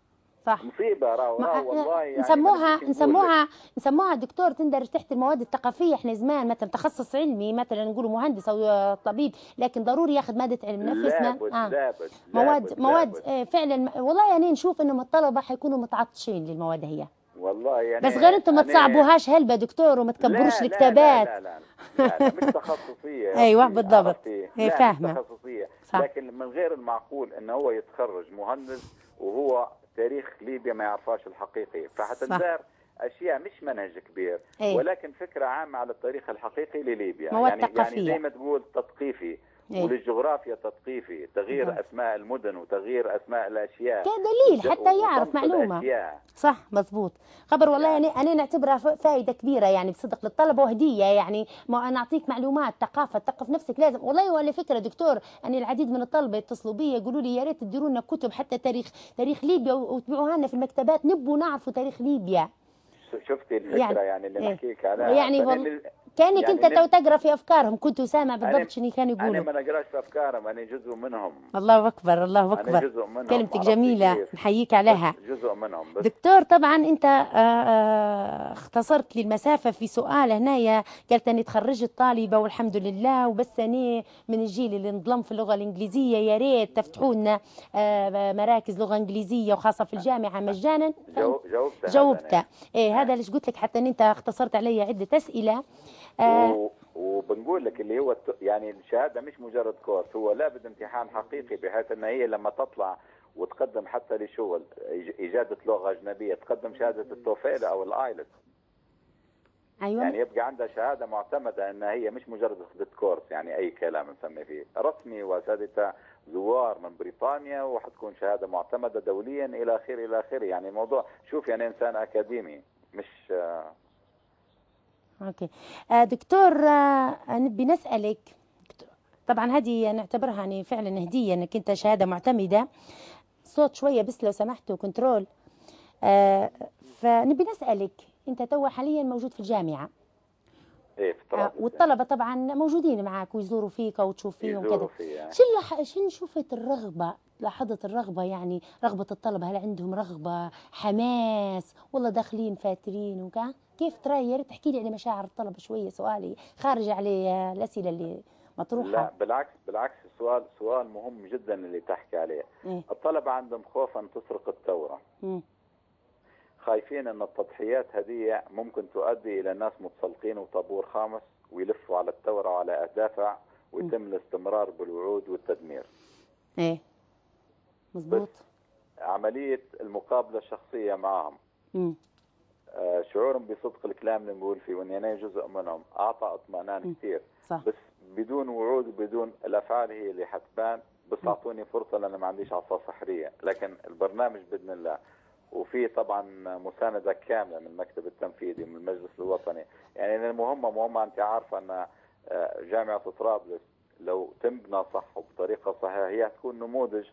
صح مصيبة راهو راهو والله يعني نسموها. نسموها نسموها دكتور تندرج تحت المواد الثقافية إحنا زمان مثلا تخصص علمي مثلا نقولوا مهندس أو طبيب لكن ضروري ياخذ مادة علم نفس ما آه. لابد مواد لابد مواد لابد. آه، فعلا والله يعني نشوف انهم الطلبة حيكونوا متعطشين للمواد هي والله يعني بس غير أنتم ما أنا- تصعبوهاش هلبة دكتور وما تكبروش لا الكتابات لا لا لا, لا, لا مش تخصصية يا أيوة، أختي، بالضبط. هي لا، مش فاهمة. تخصصية صح. لكن من غير المعقول إنه هو يتخرج مهندس وهو تاريخ ليبيا ما يعرفاش الحقيقي فحتندار أشياء مش منهج كبير إيه. ولكن فكرة عامة على التاريخ الحقيقي لليبيا يعني. يعني زي ما تقول تثقيفي إيه. وللجغرافيا تثقيفي تغيير بالضبط. أسماء المدن وتغيير أسماء الأشياء. كدليل حتى يعرف معلومة. أشياء. صح مزبوط خبر والله يعني- يعني أنا نعتبرها فائدة كبيرة يعني بصدق للطلبة وهدية يعني. ما أنا أعطيك معلومات ثقافة تثقف نفسك لازم. والله ولا فكرة دكتور أنا العديد من الطلبة يتصلوا بي يقولوا لي يا ريت تديروا لنا كتب حتى تاريخ تاريخ ليبيا وتبيعوها لنا في المكتبات. نبوا نعرفوا تاريخ ليبيا. شفتي الفكرة يعني- يعني, اللي إيه. نحكيك عليها. يعني لل- كأنك يعني أنت تو تقرا في أفكارهم. كنت سامع بالضبط أنا- شنو كانوا أنا يقولوا. ما نقراش في أفكارهم أنا جزء منهم. الله أكبر الله أنا أكبر. جزء منهم كلمتك جميلة؟ نحييك عليها. جزء منهم بس دكتور طبعا أنت آه، آه، اختصرت لي المسافة في سؤال هنايا. قلت أني تخرجت طالبه والحمد لله وبس أنا من الجيل اللي انظلم في اللغة الإنجليزية. يا ريت تفتحوا لنا آه، مراكز لغة إنجليزية وخاصة في الجامعة مجانا. جاوبت جاوبت. إيه هذا ليش قلت لك حتى أن أنت اختصرت علي عدة أسئلة. آه،. وبنقول لك اللي هو يعني الشهادة مش مجرد كورس هو لابد امتحان حقيقي بحيث ان هي لما تطلع وتقدم حتى لشغل اجاده لغة أجنبية تقدم شهادة التوفيل أو الآيلتس. أيوه. يعني يبقى عندها شهادة معتمدة انها هي مش مجرد اخذت كورس يعني أي كلام نسمي فيه. رسمي واساتذه زوار من بريطانيا وحتكون شهادة معتمدة دوليا إلى آخره إلى آخره. يعني الموضوع شوف يعني إنسان أكاديمي مش Okay. آه، دكتور آه، نبي نسألك. طبعا هذه نعتبرها يعني فعلا هدية إنك أنت شهادة معتمدة. صوت شوية بس لو سمحتوا control. آه، فنبي نسألك أنت تو حاليا موجود في الجامعة. إيه في آه، والطلبة طبعا موجودين معك ويزوروا فيك وتشوف فيهم كذا. فيها. شن لح... شن شفت الرغبة لاحظت الرغبة يعني رغبة الطلبة؟ هل عندهم رغبة حماس والله داخلين فاترين وكا؟ كيف ترى يا ريت تحكي لي على مشاعر الطلبة شوية؟ سؤالي خارج عليه الأسئلة اللي مطروحة. لا بالعكس بالعكس سؤال سؤال مهم جدا اللي تحكي عليه. إيه. الطلبه عندهم خوف أن تسرق الثورة. مم. خايفين أن التضحيات هذه ممكن تؤدي إلى ناس متسلقين وطابور خامس ويلفوا على الثورة وعلى أهدافها ويتم الاستمرار بالوعود والتدمير. إيه. مزبوط عملية المقابلة الشخصية معهم. مم. آه، شعورهم بصدق الكلام اللي نقول فيه وإني أنا جزء منهم. أعطى اطمئنان كثير. صح. بس بدون وعود وبدون الأفعال هي اللي حتبان. بس أعطوني فرصة لأن ما عنديش عصا سحرية. لكن البرنامج بإذن الله وفي طبعا مساندة كاملة من المكتب التنفيذي من المجلس الوطني. يعني المهمة مهمة أنت عارفة أن آه، جامعة طرابلس لو تنبنى صح وبطريقه صحيحة هي هتكون نموذج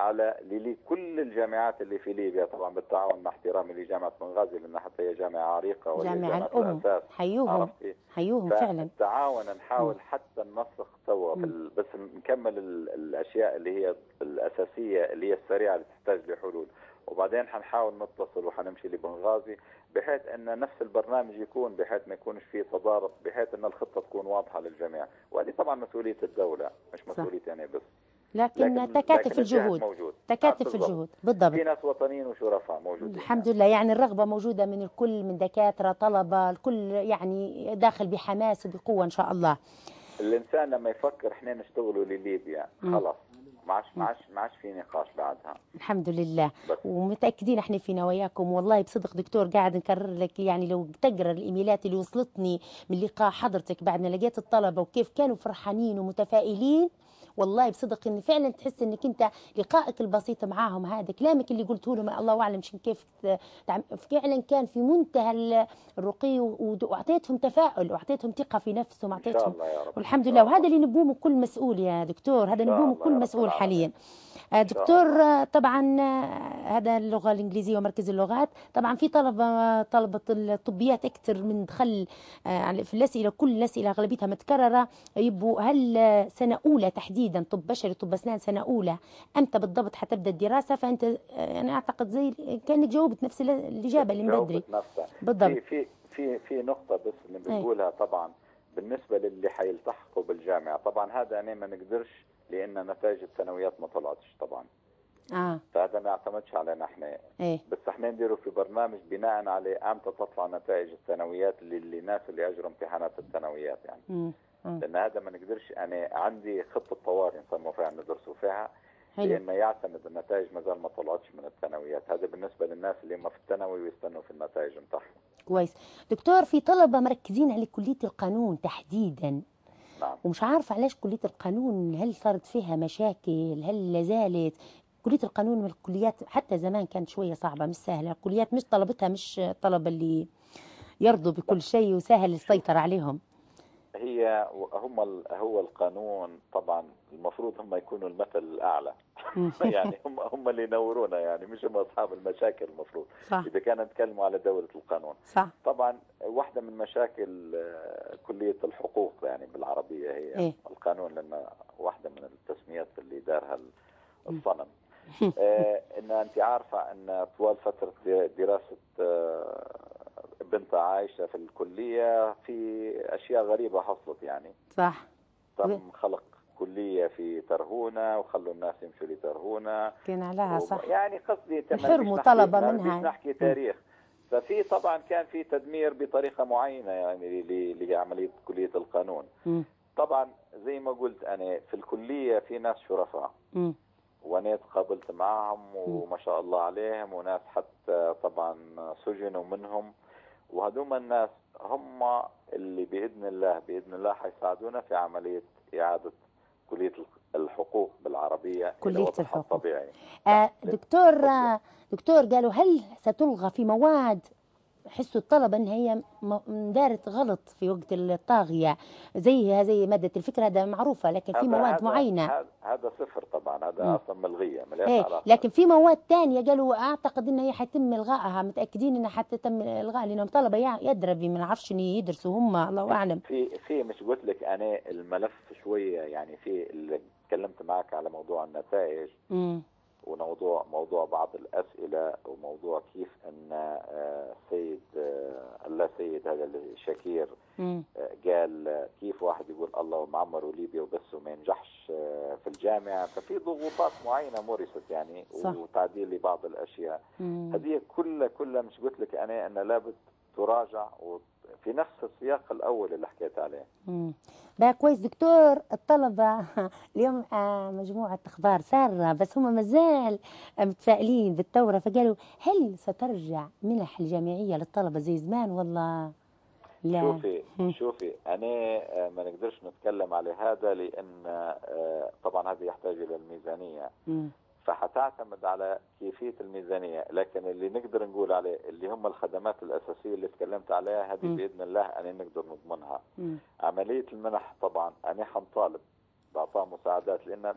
على لكل الجامعات اللي في ليبيا. طبعا بالتعاون مع احترامي لجامعة بنغازي لأنها حتى هي جامعة عريقة جامعة الأساس. حيوهم عرفتي؟ حيوهم فعلا. فالتعاون نحاول حتى ننسق سوا بس نكمل ال- الأشياء اللي هي الأساسية اللي هي السريعة اللي تحتاج لحلول. وبعدين حنحاول نتصل وحنمشي لبنغازي بحيث إن نفس البرنامج يكون بحيث ما يكونش فيه تضارب بحيث إن الخطة تكون واضحة للجميع. وهذه طبعا مسؤولية الدولة مش. مسؤوليتي أنا بس. لكن, لكن- تكاتف لكن الجهود موجود. تكاتف آه، بالضبط. الجهود. بالضبط. في ناس وطنيين وشرفاء موجودين. الحمد لله. يعني الرغبة موجودة من الكل من دكاترة طلبة الكل يعني داخل بحماس وبقوة إن شاء الله. الإنسان لما يفكر إحنا نشتغلوا لليبيا. خلاص. ما عادش ما عادش ما عادش في نقاش بعدها. الحمد لله. بس. ومتأكدين إحنا في نواياكم. والله بصدق دكتور قاعد نكرر لك يعني لو تقرأ الإيميلات اللي وصلتني من لقاء حضرتك بعد ما لقيت الطلبة وكيف كانوا فرحانين ومتفائلين والله بصدق إن فعلا تحس إنك أنت لقائك البسيط معاهم. هذا كلامك اللي قلته لهم الله أعلم شن كيف تعم- فعلا كان في منتهى ال- الرقي وأعطيتهم تفاؤل وأعطيتهم ثقة في نفسهم رب والحمد لله. وهذا اللي نبوه من كل مسؤول يا دكتور هذا نبوه من كل مسؤول. حاليا. دكتور آه، طبعا آه، هذا اللغة الإنجليزية ومركز اللغات. طبعا في طلبة طلبة الطبيات أكثر من دخل في الأسئلة كل الأسئلة أغلبيتها متكررة. يبوا هل سنة أولى تحديدا طب بشري طب أسنان سنة أولى أمتى بالضبط حتبدأ الدراسة؟ فأنت أنا أعتقد زي كأنك جاوبت نفس الإجابة اللي من بدري. بالضبط. في في في نقطة بس اللي بنقولها طبعا. بالنسبة للي حيلتحقوا بالجامعة. طبعا هذا أنا ما نقدرش لأن نتائج الثانويات ما طلعتش طبعا. آه. فهذا ما يعتمدش علينا إحنا. إيه. بس إحنا نديره في برنامج بناء على إمتى تطلع نتائج الثانويات للناس اللي أجروا امتحانات الثانويات يعني. مم. لأن هذا ما نقدرش أنا عندي خطة طوارئ نسموها فيها ندرسوا فيها. حلو. لأن يعتمد النتائج ما زال ما طلعتش من الثانويات. هذا بالنسبة للناس اللي هم في الثانوي ويستنوا في النتائج بتاعهم. كويس. دكتور في طلبة مركزين على كلية القانون تحديدا. نعم. ومش عارفه علاش كلية القانون هل صارت فيها مشاكل؟ هل لازالت كلية القانون من الكليات حتى زمان كانت شوية صعبة مش سهلة. الكليات مش طلبتها مش الطلبة اللي يرضوا بكل شيء وسهل السيطرة عليهم. هي هم هو القانون طبعا المفروض هم يكونوا المثل الأعلى. يعني هم هم اللي ينورونا يعني مش هم أصحاب المشاكل المفروض. صح. إذا كان نتكلموا على دولة القانون. صح. طبعا واحدة من مشاكل آه، كلية الحقوق يعني بالعربية هي إيه؟ القانون لأن واحدة من التسميات اللي دارها الصنم. آه إن أنت عارفة إن طوال فترة دراسة آه بنتها عايشة في الكلية في أشياء غريبة حصلت يعني. صح. تم خلق كلية في ترهونة وخلوا الناس يمشوا لترهونة. كان عليها صح. يعني قصدي حرموا طلبه منها. نحكي تاريخ. ففي طبعا كان في تدمير بطريقة معينة يعني لعملية كلية القانون. م. طبعا زي ما قلت أنا في الكلية في ناس شرفاء. م. وأنا تقابلت معهم وما شاء الله عليهم وناس حتى طبعا سجنوا منهم. وهذوما الناس هم اللي بإذن الله بإذن الله حيساعدونا في عملية إعادة كلية الحقوق بالعربية كلية الحقوق. الطبيعي. آه دكتور آه دكتور قالوا هل ستلغى في مواد حسوا الطلبة إن هي دارت غلط في وقت الطاغية. زي زي مادة الفكر هذا معروفة لكن في مواد هذا معينة. هذا صفر طبعا هذا أصلا ملغية إيه لكن في مواد ثانية قالوا أعتقد إن هي حيتم إلغائها متأكدين انها حتتم الغاء لأنهم طلبة يدربي ما نعرفش يدرسوا هم الله أعلم. في في مش قلت لك أنا الملف شوية يعني في اللي تكلمت معك على موضوع النتائج. امم وموضوع موضوع بعض الأسئلة وموضوع كيف أن سيد الله سيد هذا الشكير قال كيف واحد يقول الله معمر ليبيا وبس وما ينجحش في الجامعة. ففي ضغوطات معينة مورست يعني صح. وتعديل لبعض الأشياء. هذه كلها كلها مش قلت لك أنا أن لابد تراجع في نفس السياق الأول اللي حكيت عليه. امم بقى كويس دكتور الطلبة اليوم مجموعة أخبار سارة بس هم مازال متفائلين بالثورة فقالوا هل سترجع منح الجامعية للطلبة زي زمان ولا لا. شوفي شوفي أنا ما نقدرش نتكلم على هذا لأن طبعا هذا يحتاج إلى الميزانية. مم. فحتعتمد على كيفية الميزانية لكن اللي نقدر نقول عليه اللي هم الخدمات الأساسية اللي تكلمت عليها هذه بإذن الله أنا نقدر نضمنها. مم. عملية المنح طبعا أنا حنطالب بإعطاء مساعدات لأن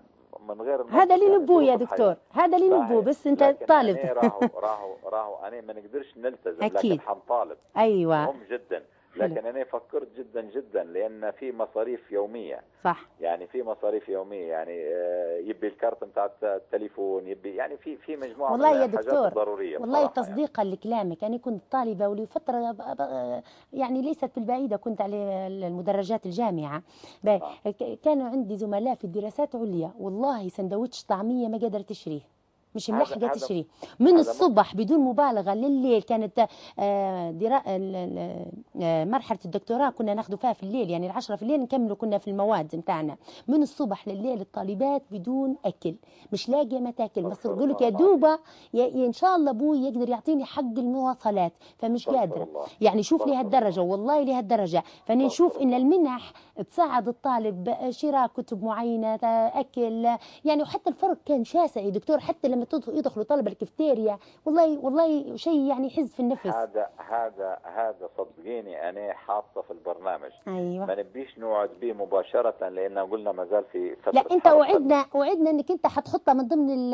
من غير هذا اللي نبوه يا دكتور. هذا اللي نبوه بس أنت طالب. راهو راهو راهو أنا ما نقدرش نلتزم أكيد. لكن حنطالب. أيوة. مهم جدا. لكن أنا فكرت جدا جدا لأن في مصاريف يومية. صح. يعني في مصاريف يومية يعني يبي الكارت بتاع التليفون يبي يعني في في مجموعة والله من يا الحاجات دكتور الضرورية والله بصراحة تصديقا يعني. لكلامك. أنا كنت طالبة ولفتره يعني ليست بالبعيده كنت على المدرجات الجامعة. كانوا عندي زملاء في الدراسات عليا. والله سندوتش طعمية ما قدرت أشتريه. مش ملحقه تشري. من الصبح بدون مبالغة لليل كانت درا... مرحلة الدكتوراه كنا ناخذ فيها في الليل يعني العشرة في الليل نكملوا كنا في المواد بتاعنا من الصبح لليل الطالبات بدون أكل مش لاقية ما تاكل. بس تقول لك يا دوبة يا إن شاء الله أبوي يقدر يعطيني حق المواصلات. فمش قادرة. يعني شوف لهالدرجة والله لهالدرجة. فأنا نشوف إن المنح تساعد الطالب شراء كتب معينة أكل. يعني وحتى الفرق كان شاسع يا دكتور حتى لما لما يدخلوا طلبة الكافتيريا والله والله شيء يعني يحز في النفس هذا هذا هذا صدقيني أنا حاطه في البرنامج ما أيوه نبيش نوعد به مباشرة لأن قلنا ما زال في فترة لا أنت. وعدنا وعدنا إنك أنت حتحطها من ضمن ال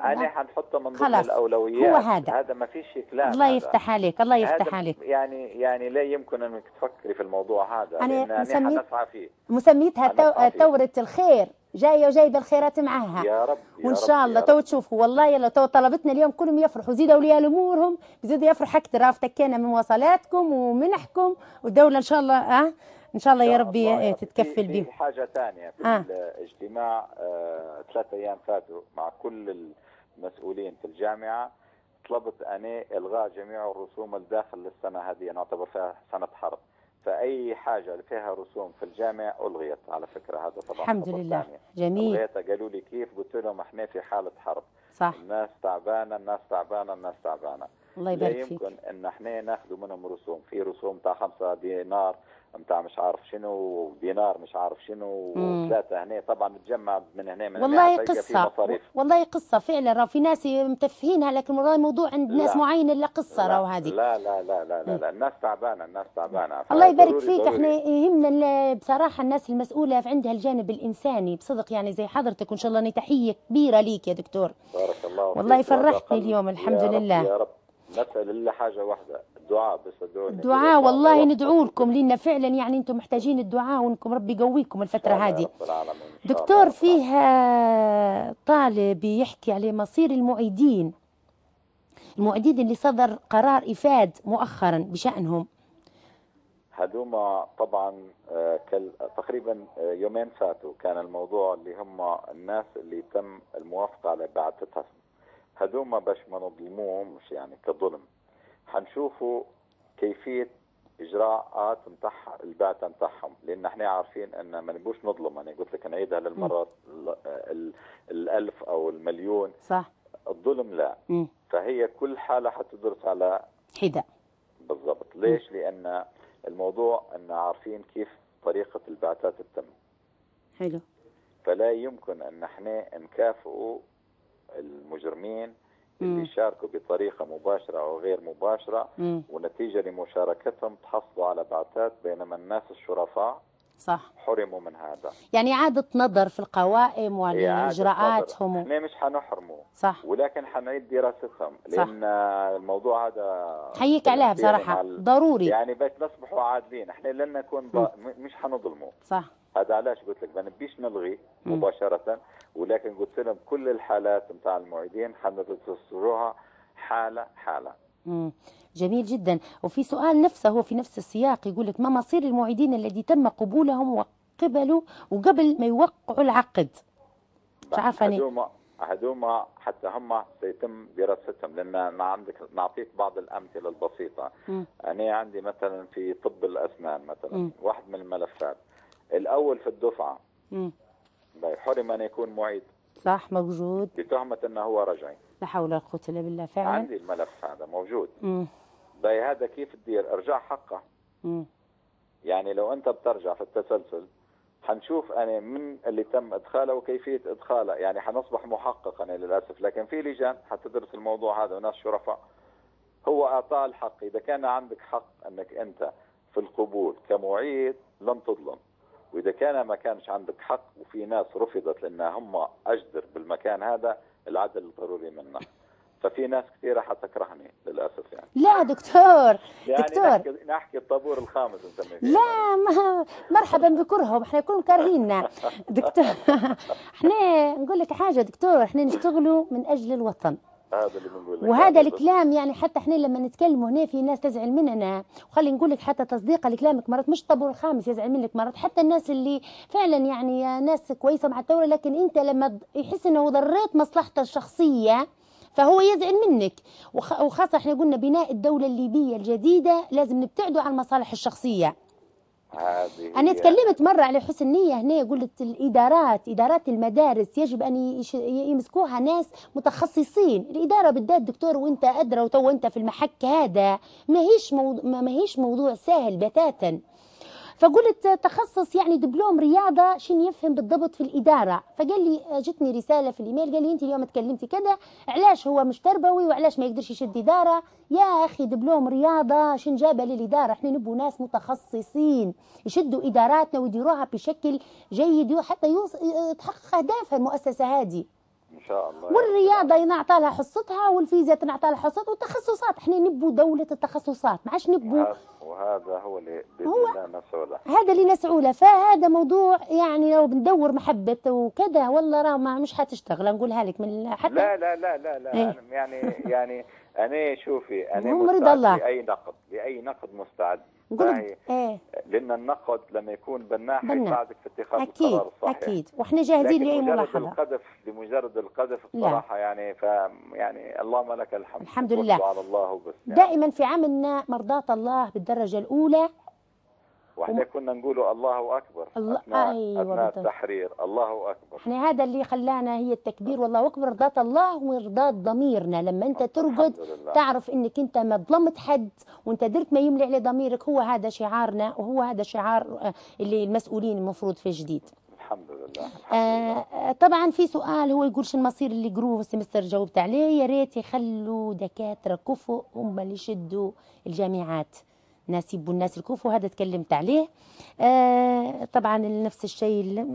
أنا حنحطه من ضمن. الأولويات هو هذا. هذا ما فيش كلام الله هذا. يفتح عليك الله يفتح عليك يعني يعني لا يمكن أنك تفكري في الموضوع هذا أنا حنسعى فيه مسميتها. ثورة الخير جاية وجايبة الخيرات معها يا رب يا وإن شاء الله تو. تشوفوا والله يلا تو طلبتنا اليوم كلهم يفرحوا زيدوا اولياء أمورهم بزيدوا يفرحوا أكثر افتكينا من مواصلاتكم ومنحكم والدولة إن شاء الله آه إن شاء الله يا ربي الله إيه. تتكفل في حاجة ثانية في آه. الاجتماع آه ثلاث أيام فاتوا مع كل المسؤولين في الجامعة طلبت أنا إلغاء جميع الرسوم الداخل للسنة هذه نعتبر فيها سنة حرب فأي حاجة فيها رسوم في الجامع ألغيت على فكرة هذا طبعا الحمد لله. ثانية. جميل. الغيتها قالوا لي كيف؟ قلت لهم إحنا في حالة حرب. صح. الناس تعبانة الناس تعبانة الناس تعبانة. الله لا يبارك فيك. يمكن إن إحنا ناخذ منهم رسوم. في رسوم تاع خمسة دينار متاع مش عارف شنو ودينار مش عارف شنو مم. وثلاثة هنا طبعا بتجمع من هنا من والله هنا مصاريف والله قصة فعلا راه في ناس متفهينها لكن والله موضوع عند ناس لا. معينة لا قصة لا راهو هذه لا لا لا لا لا, لا. الناس تعبانة الناس تعبانة الله يبارك فيك ضروري. إحنا يهمنا بصراحة الناس المسؤولة في عندها الجانب الإنساني بصدق يعني زي حضرتك وإن شاء الله إني تحية كبيرة ليك يا دكتور بارك الله والله فرحتني. اليوم، الحمد يا لله. يا رب نسأل إلا حاجة واحدة الدعاء بس. الدعاء والله الله ندعو. لكم لأن فعلا يعني أنتم محتاجين الدعاء وإنكم ربي يقويكم الفترة هذه دكتور فيها طالب يحكي على مصير المعيدين المعيدين اللي صدر قرار إفاد مؤخرا بشأنهم هذوما طبعا آه، تقريبا آه، يومين فاتوا كان الموضوع اللي هم الناس اللي تم الموافقة على بعثتهم هذوما باش ما نظلموهم مش يعني كظلم. حنشوفوا كيفية إجراءات متاع البعثة متاعهم لأن إحنا عارفين أن ما نبوش نظلم. أنا قلت لك نعيدها للمرة ال- ال- الألف أو المليون. صح. الظلم لا. مم. فهي كل حالة حتدرس على حدا بالضبط. ليش؟ لأن الموضوع أن عارفين كيف طريقة البعثات تتم. حلو. فلا يمكن أن إحنا نكافئوا المجرمين. اللي شاركوا بطريقة مباشرة أو غير مباشرة مم. ونتيجة لمشاركتهم تحصلوا على بعثات بينما الناس الشرفاء صح. حرموا من هذا. يعني إعادة نظر في القوائم نظر. إحنا مش حنحرموا صح. ولكن حنعيد دراستهم صح. لأن الموضوع هذا حييك عليها بصراحة. ضروري. يعني بس نصبحوا عادلين. إحنا لن نكون مش حنظلموا صح. هذا علاش قلت لك ما نبيش نلغي مم. مباشرة ولكن قلت لهم كل الحالات نتاع المعيدين حندرسوها حالة حالة مم. جميل جدا وفي سؤال نفسه هو في نفس السياق يقول لك ما مصير المعيدين الذي تم قبولهم وقبلوا وقبل ما يوقعوا العقد مش عارفة أنا. هذوما هذوما حتى هم سيتم دراستهم لأن أنا عندك نعطيك بعض الأمثلة البسيطة مم. أنا عندي مثلا في طب الأسنان مثلا مم. واحد من الملفات الأول في الدفعة. مم. حرم أن يكون معيد. صح موجود بتهمة إنه هو رجعي. لا حول ولا قوة إلا بالله فعلا. عندي الملف هذا موجود. مم. باي هذا كيف تدير؟ ارجاع حقه. مم. يعني لو أنت بترجع في التسلسل حنشوف أنا من اللي تم إدخاله وكيفية إدخاله. يعني حنصبح محقق أنا للأسف. لكن في لجان حتدرس الموضوع هذا وناس شرفاء. هو أعطاه الحق. إذا كان عندك حق أنك أنت في القبول كمعيد لن تظلم. وإذا كان ما كانش عندك حق وفي ناس رفضت لأن هم أجدر بالمكان هذا العدل الضروري منك ففي ناس كثيرة حتكرهني للأسف يعني. لا دكتور يعني دكتور. نحكي نحكي الطابور الخامس نسميه. لا ما مرحبا بكرهم إحنا كلهم كارهيننا. دكتور إحنا نقول لك حاجة دكتور إحنا نشتغلوا من أجل الوطن. هذا اللي بنقول لك. وهذا هذا الكلام يعني حتى إحنا لما نتكلم هنا في ناس تزعل مننا وخلي نقول لك حتى تصديقا لكلامك مرات مش الطابور الخامس يزعل منك مرات حتى الناس اللي فعلا يعني ناس كويسة مع الثوره لكن أنت لما يحس إنه ضريت مصلحته الشخصية فهو يزعل منك. وخ- وخاصة إحنا قلنا بناء الدولة الليبية الجديدة لازم نبتعدوا عن المصالح الشخصية. أنا تكلمت مرة على حسن نية هنا قلت الإدارات إدارات المدارس يجب أن يمسكوها ناس متخصصين. الإدارة بالذات دكتور وأنت أدرى وتو أنت في المحك هذا ما هيش موضوع ما هيش موضوع سهل بتاتا. فقلت تخصص يعني دبلوم رياضة شن يفهم بالضبط في الإدارة. فقال لي جتني رسالة في الإيميل قال لي أنت اليوم تكلمتي كذا علاش هو مش تربوي وعلاش ما يقدرش يشد إدارة؟ يا أخي دبلوم رياضة شن جابه للإدارة؟ إحنا نبغوا ناس متخصصين يشدوا إداراتنا ويديروها بشكل جيد حتى يوص... تحقق أهدافها المؤسسة هذه. إن شاء الله والرياضة نعطى لها حصتها والفيزياء نعطى لها حصتها والتخصصات إحنا نبوا دولة التخصصات ما عادش نبوا وهذا هو اللي بإذن الله نسعى له. هذا اللي نسعى له. فهذا موضوع يعني لو بندور محبة وكذا والله راه ما مش حتشتغل. نقولها لك من حتى لا لا لا لا لا إيه؟ يعني يعني أنا شوفي أنا مستعد الله. لأي نقد لأي نقد مستعد. نقول إيه. لأن النقد لما يكون بناء حيساعدك في اتخاذ أكيد القرار الصحيح. أكيد. وإحنا جاهزين لأي ملاحظة. القذف لمجرد القذف بصراحة يعني ف يعني اللهم لك الحمد. الحمد لله. على الله وبس يعني. دائما في عملنا مرضاة الله بالدرجة الأولى. وإحنا كنا نقولوا الله أكبر الله أثناء, أيوة أثناء التحرير الله أكبر. إحنا هذا اللي خلانا هي التكبير والله أكبر رضاة الله ورضاة ضميرنا. لما أنت ترقد تعرف إنك أنت ما ظلمت حد وأنت درت ما يملي على ضميرك هو هذا شعارنا وهو هذا شعار اللي المسؤولين المفروض في جديد. الحمد لله, الحمد لله. آه طبعا في سؤال هو يقول شو المصير اللي قروه السمستر؟ جاوبت عليه يا ريت يخلوا دكاترة كفؤ هم اللي يشدوا الجامعات. ناس يبوا الناس الكوفة وهذا تكلمت عليه. آه طبعا نفس الشيء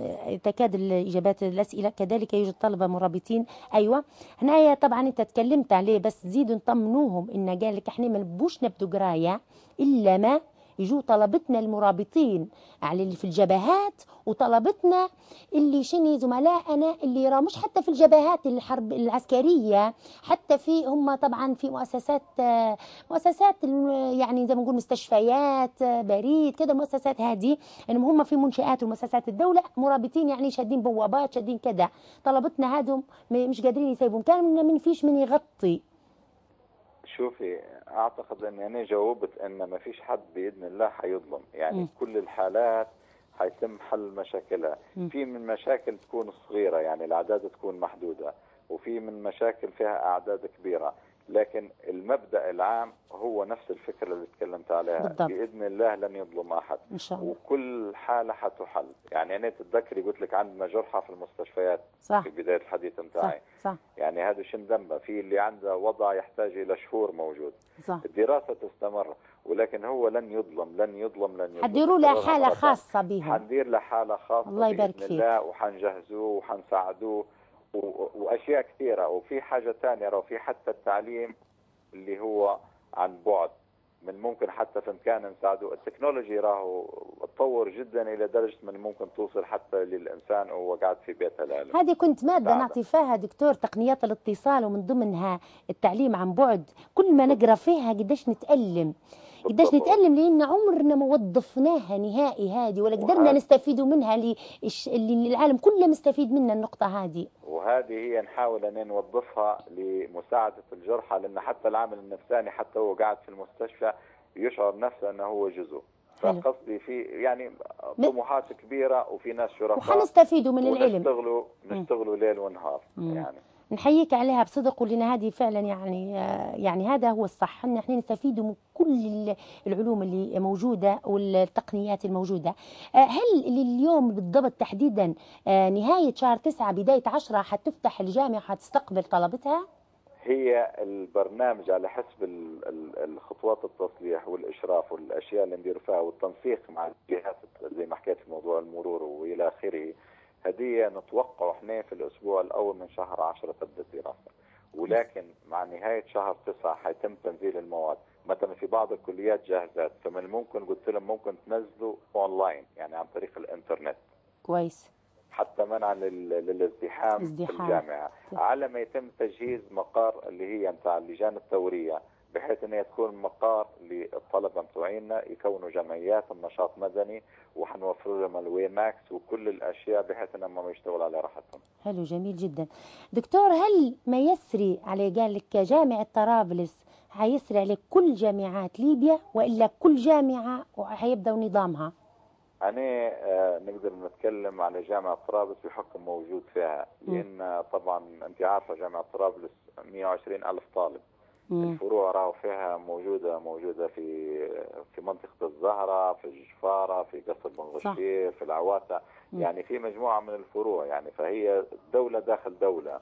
تكاد الإجابات الأسئلة كذلك يوجد طلبة مرابطين. أيوة. هنا طبعا أنت تكلمت عليه بس زيدوا نطمنوهم إن قال لك إحنا ما نبوش نبدو قراية إلا ما يجوا طلبتنا المرابطين. على اللي في الجبهات وطلبتنا اللي شني زملائنا اللي راه مش حتى في الجبهات الحرب العسكرية حتى في هم طبعا في مؤسسات مؤسسات يعني زي ما نقول مستشفيات بريد كده المؤسسات هذه إنهم هم في منشآت ومؤسسات الدولة مرابطين يعني شادين بوابات شادين كده. طلبتنا هذم مش قادرين يسيبون كان من فيش من يغطي. شوفي أعتقد أني أنا جاوبت أن ما فيش حد بإذن الله حيظلم يعني م. كل الحالات حيتم حل مشاكلها م. في من مشاكل تكون صغيرة يعني الأعداد تكون محدودة وفي من مشاكل فيها أعداد كبيرة لكن المبدأ العام هو نفس الفكرة اللي تكلمت عليها. بالضبط. بإذن الله لن يظلم أحد. إن شاء الله. وكل حالة حتحل. يعني أنا تتذكري قلت لك عندنا جرحى في المستشفيات صح. في بداية الحديث بتاعي. صح. صح. يعني هذا شن ذنبه؟ في اللي عنده وضع يحتاج إلى شهور موجود. صح. الدراسة تستمر ولكن هو لن يظلم لن يظلم لن يظلم. حديروا له حالة خاصة بهم. حندير له حالة خاصة الله يبارك فيك. الله وحنجهزوه وحنساعدوه. وأشياء كثيرة وفي حاجة ثانية وفي حتى التعليم اللي هو عن بعد من ممكن حتى في إمكان نساعده. التكنولوجي راهو تطور جدا إلى درجة من ممكن توصل حتى للإنسان وهو قاعد في بيته العلم هذه كنت مادة نعطي فيها دكتور تقنيات الاتصال ومن ضمنها التعليم عن بعد. كل ما نقرأ فيها قديش نتألم. قديش نتألم؟ لأن عمرنا ما وظفناها نهائي هذه ولا قدرنا نستفيد منها اللي العالم كله مستفيد منها النقطة هذه. وهذه هي نحاول أن نوظفها لمساعدة الجرحى لأن حتى العامل النفساني حتى هو قاعد في المستشفى يشعر نفسه أنه هو جزء. فقصدي في يعني طموحات كبيرة وفي ناس شرفاء وحنستفيدوا من العلم. نشتغلوا نشتغلوا ليل ونهار يعني. نحييك عليها بصدق ولنا هذه فعلا يعني يعني هذا هو الصح. إن إحنا نستفيد من كل العلوم اللي موجودة والتقنيات الموجودة. هل اليوم بالضبط تحديدا نهاية شهر تسعة بداية عشرة حتفتح الجامعة حتستقبل طلبتها؟ هي البرنامج على حسب الخطوات التصليح والإشراف والأشياء اللي ندير فيها والتنسيق مع الجهات زي ما حكيت في موضوع المرور وإلى آخره. هدية نتوقع إحنا في الأسبوع الأول من شهر 10 تبدأ الدراسة. ولكن مع نهاية شهر 9 حيتم تنزيل المواد. مثلا في بعض الكليات جاهزات. فمن الممكن قلت لهم ممكن تنزلوا أونلاين يعني عن طريق الإنترنت. كويس. حتى منعا للازدحام في الجامعة. على ما يتم تجهيز مقر اللي هي نتاع اللجان الثورية. بحيث انها تكون مقار للطلبة متوعينا يكونوا جمعيات النشاط مدني وحنوفر لهم ال WiMAX وكل الأشياء بحيث إنهم يشتغلوا على راحتهم. حلو جميل جدا. دكتور هل ما يسري على قال لك جامعة طرابلس حيسري على كل جامعات ليبيا وإلا كل جامعة وحيبداو نظامها؟ أنا آه نقدر نتكلم على جامعة طرابلس بحكم موجود فيها لأن طبعا أنت عارفة جامعة طرابلس 120 ألف طالب الفروع راهو فيها موجودة موجودة في في منطقة الزهرة في الجفارة في قصر بن غشير في العواتة يعني في مجموعة من الفروع يعني فهي دولة داخل دولة.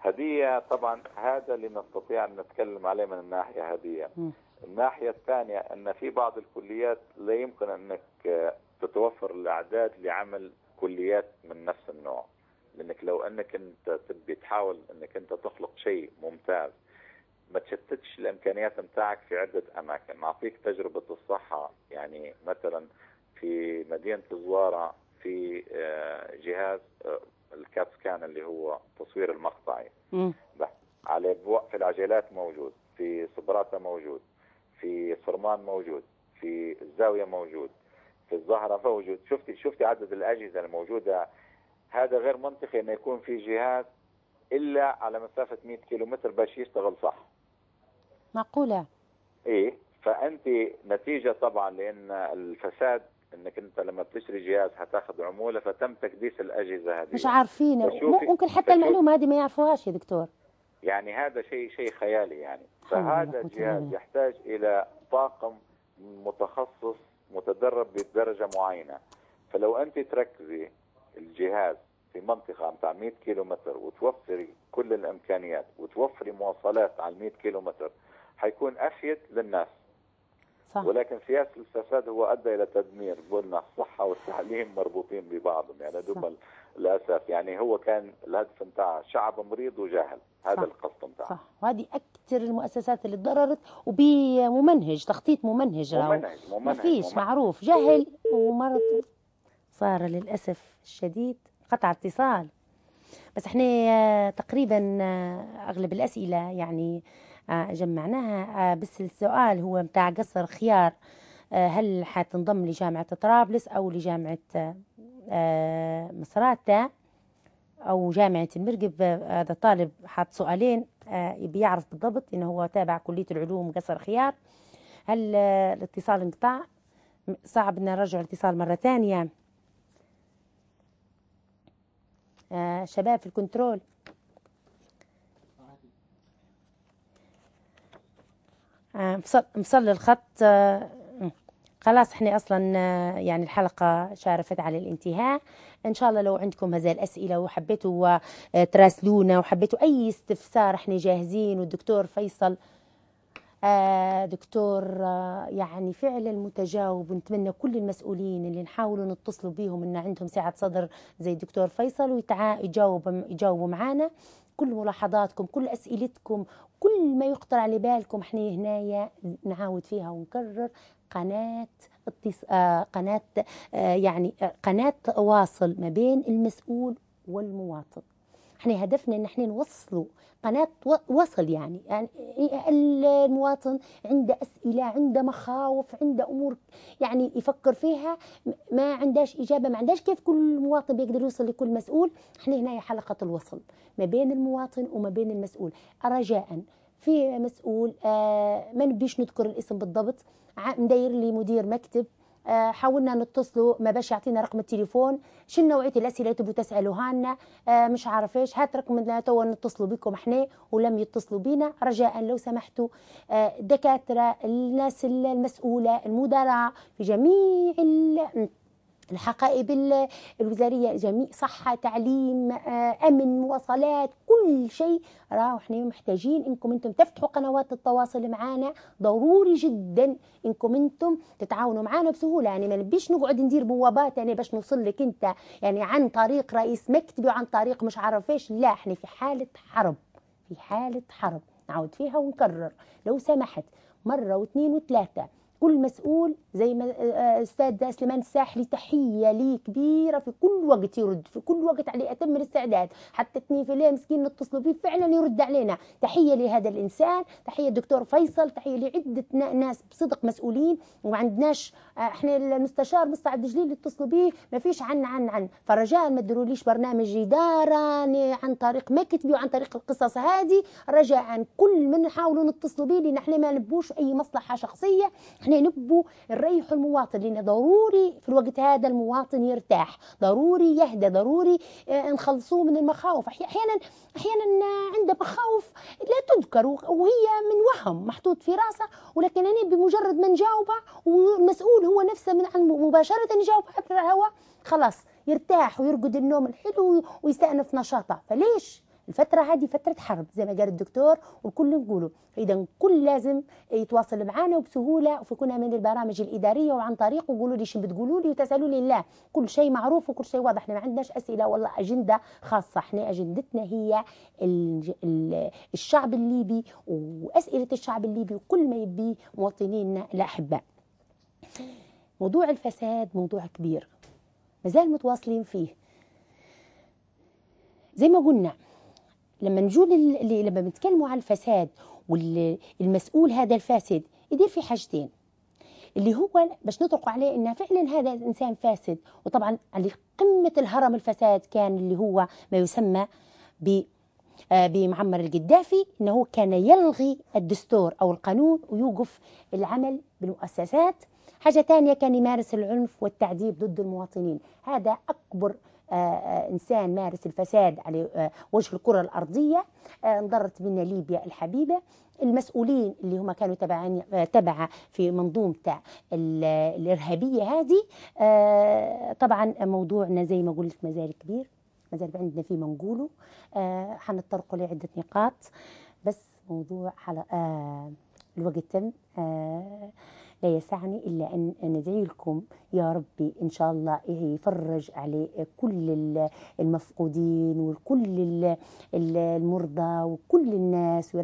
هدية طبعا هذا اللي نستطيع أن نتكلم عليه من الناحية هدية. الناحية الثانية أن في بعض الكليات لا يمكن أنك تتوفر الأعداد لعمل كليات من نفس النوع. لأنك لو أنك أنت تبي تحاول أنك أنت تخلق شيء ممتاز ما تشتتش الإمكانيات نتاعك في عدة أماكن. نعطيك تجربة الصحة. يعني مثلا في مدينة الزوارة في آه، جهاز آه، الكات سكان اللي هو تصوير المقطعي. على في العجلات موجود في صبراته موجود في صرمان موجود في الزاوية موجود في الزهرة موجود. شفتي شفتي عدد الأجهزة الموجودة؟ هذا غير منطقي إنه يكون في جهاز إلا على مسافة 100 كيلو متر باش يشتغل صح. معقولة؟ إيه فأنت نتيجة طبعا لأن الفساد إنك أنت لما بتشتري جهاز هتاخذ عمولة فتم تكديس الأجهزة هذه. مش عارفين. ممكن حتى المعلومة هذه ما يعرفوهاش يا دكتور. يعني هذا شيء شيء خيالي يعني. فهذا الجهاز يحتاج إلى طاقم متخصص متدرب بدرجة معينة. فلو أنت تركزي الجهاز في منطقة بتاع 100 كيلو متر وتوفري كل الإمكانيات وتوفري مواصلات على 100 كيلو متر حيكون أفيد للناس. صح. ولكن سياسة الفساد هو أدى إلى تدمير. قلنا الصحة والتعليم مربوطين ببعضهم يعني دوما للأسف. يعني هو كان الهدف نتاع شعب مريض وجاهل. هذا القصد نتاعه صح. وهذه أكثر المؤسسات اللي تضررت وبممنهج تخطيط ممنهج ممنهج ممنهج ما فيش معروف. جهل ومرض. صار للأسف الشديد قطع اتصال. بس إحنا تقريبا أغلب الأسئلة يعني جمعناها. آه، بس السؤال هو متاع قصر خيار. آه، هل حتنضم لجامعة طرابلس أو لجامعة مصراتة أو جامعة المرقب؟ هذا طالب حاط سؤالين بيعرف بالضبط إنه هو تابع كلية العلوم قصر خيار. هل الاتصال انقطع؟ صعب ان نرجع الاتصال مرة ثانية. شباب في الكنترول. مصل الخط آه، خلاص إحنا أصلا آه، يعني الحلقة شارفت على الانتهاء. إن شاء الله لو عندكم هذه الأسئلة وحبيتوا آه، تراسلونا وحبيتوا أي استفسار إحنا جاهزين والدكتور فيصل دكتور يعني فعلا متجاوب ونتمنى كل المسؤولين اللي نحاولوا نتصلوا بيهم إن عندهم سعة صدر زي الدكتور فيصل ويجاوبوا يجاوبوا معنا كل ملاحظاتكم كل أسئلتكم كل ما يخطر على بالكم إحنا هنايا نعاود فيها ونكرر قناة اتص... آه قناة آه يعني آه قناة تواصل ما بين المسؤول والمواطن. إحنا هدفنا إن إحنا نوصلوا قناة وصل يعني, يعني المواطن عنده أسئلة عنده مخاوف عنده أمور يعني يفكر فيها ما عندهاش إجابة ما عندهاش كيف كل مواطن بيقدر يوصل لكل مسؤول. إحنا هنا حلقة الوصل ما بين المواطن وما بين المسؤول. رجاء في مسؤول آه ما نبيش نذكر الاسم بالضبط. مدير لي مدير مكتب. حاولنا نتصلوا ما باش يعطينا رقم التليفون شنو نوعية الأسئلة تبوا تسألوها لنا؟ آه، مش عارف إيش هات رقم تو نتصلوا بكم إحنا ولم يتصلوا بنا رجاء لو سمحتوا آه، الناس المسؤولة المدراء في جميع الحقائب الوزارية جميع صحة تعليم آه، أمن مواصلات كل شيء راهو إحنا محتاجين. إنكم أنتم تفتحوا قنوات التواصل معنا ضروري جدا إنكم أنتم تتعاونوا معنا بسهولة. يعني ما نبيش نقعد ندير بوابات يعني باش نوصل لك أنت يعني عن طريق رئيس مكتبي وعن طريق مش عارف إيش. لا إحنا في حالة حرب في حالة حرب. نعود فيها ونكرر. لو سمحت مرة واثنين وثلاثة. كل مسؤول زي ما آه، آه، أستاذ سليمان الساحلي تحية لي كبيرة في كل وقت يرد في كل وقت عليه اتم الاستعداد. حتى اثنين في الليل مسكين نتصلوا فيه فعلا يرد علينا. تحية لهذا الإنسان تحية الدكتور فيصل تحية لعدة ناس بصدق مسؤولين. وما عندناش آه، إحنا المستشار مستعد جليل يتصلوا به ما فيش عن عن عن. فرجاء ما تديروليش برنامج إدارة عن طريق مكتبي وعن طريق القصص هذه. رجاء كل من نحاولوا نتصلوا به لأن إحنا ما نبوش أي مصلحة شخصية. إحنا نبوا نريحوا المواطن لأن ضروري في الوقت هذا المواطن يرتاح ضروري يهدى ضروري آه، نخلصوه من المخاوف. أحيانا أحيانا عنده مخاوف لا تذكر وهي من وهم محطوط في راسه ولكن أنا بمجرد ما نجاوبه والمسؤول هو نفسه من عن مباشرة يجاوب عبر الهواء خلاص يرتاح ويرقد النوم الحلو ويستأنف نشاطه. فليش؟ الفترة هذه فترة حرب زي ما قال الدكتور والكل نقوله. إذا كل لازم يتواصل معنا وبسهولة وفيكونها من البرامج الإدارية وعن طريق وقولوا لي شو بتقولوا لي وتسألوا لي. لا كل شيء معروف وكل شيء واضح. إحنا ما عندناش أسئلة والله أجندة خاصة. إحنا أجندتنا هي الشعب الليبي وأسئلة الشعب الليبي وكل ما يبيه مواطنينا الأحباء. موضوع الفساد موضوع كبير. مازال متواصلين فيه. زي ما قلنا لما نجوا لما بنتكلموا على الفساد والمسؤول هذا الفاسد يدير في حاجتين. اللي هو باش نطلقوا عليه انه فعلا هذا الإنسان فاسد وطبعا على قمة الهرم الفساد كان اللي هو ما يسمى ب آه، بمعمر القدافي إنه كان يلغي الدستور أو القانون ويوقف العمل بالمؤسسات. حاجة ثانية كان يمارس العنف والتعذيب ضد المواطنين. هذا أكبر آه، آه، إنسان مارس الفساد على آه، وجه الكرة الأرضية آه، انضرت منا ليبيا الحبيبة. المسؤولين اللي هم كانوا تبعا تبع في منظومة ال- الإرهابية هذه طبعا موضوعنا زي ما قلت مازال كبير مازال عندنا فيه ما نقوله حنتطرقوا لعدة نقاط. بس موضوع حلقة الوقت تم لا يسعني إلا أن ندعي لكم يا ربي. إن شاء الله يفرج على كل ال- المفقودين وكل ال- ال- المرضى وكل الناس.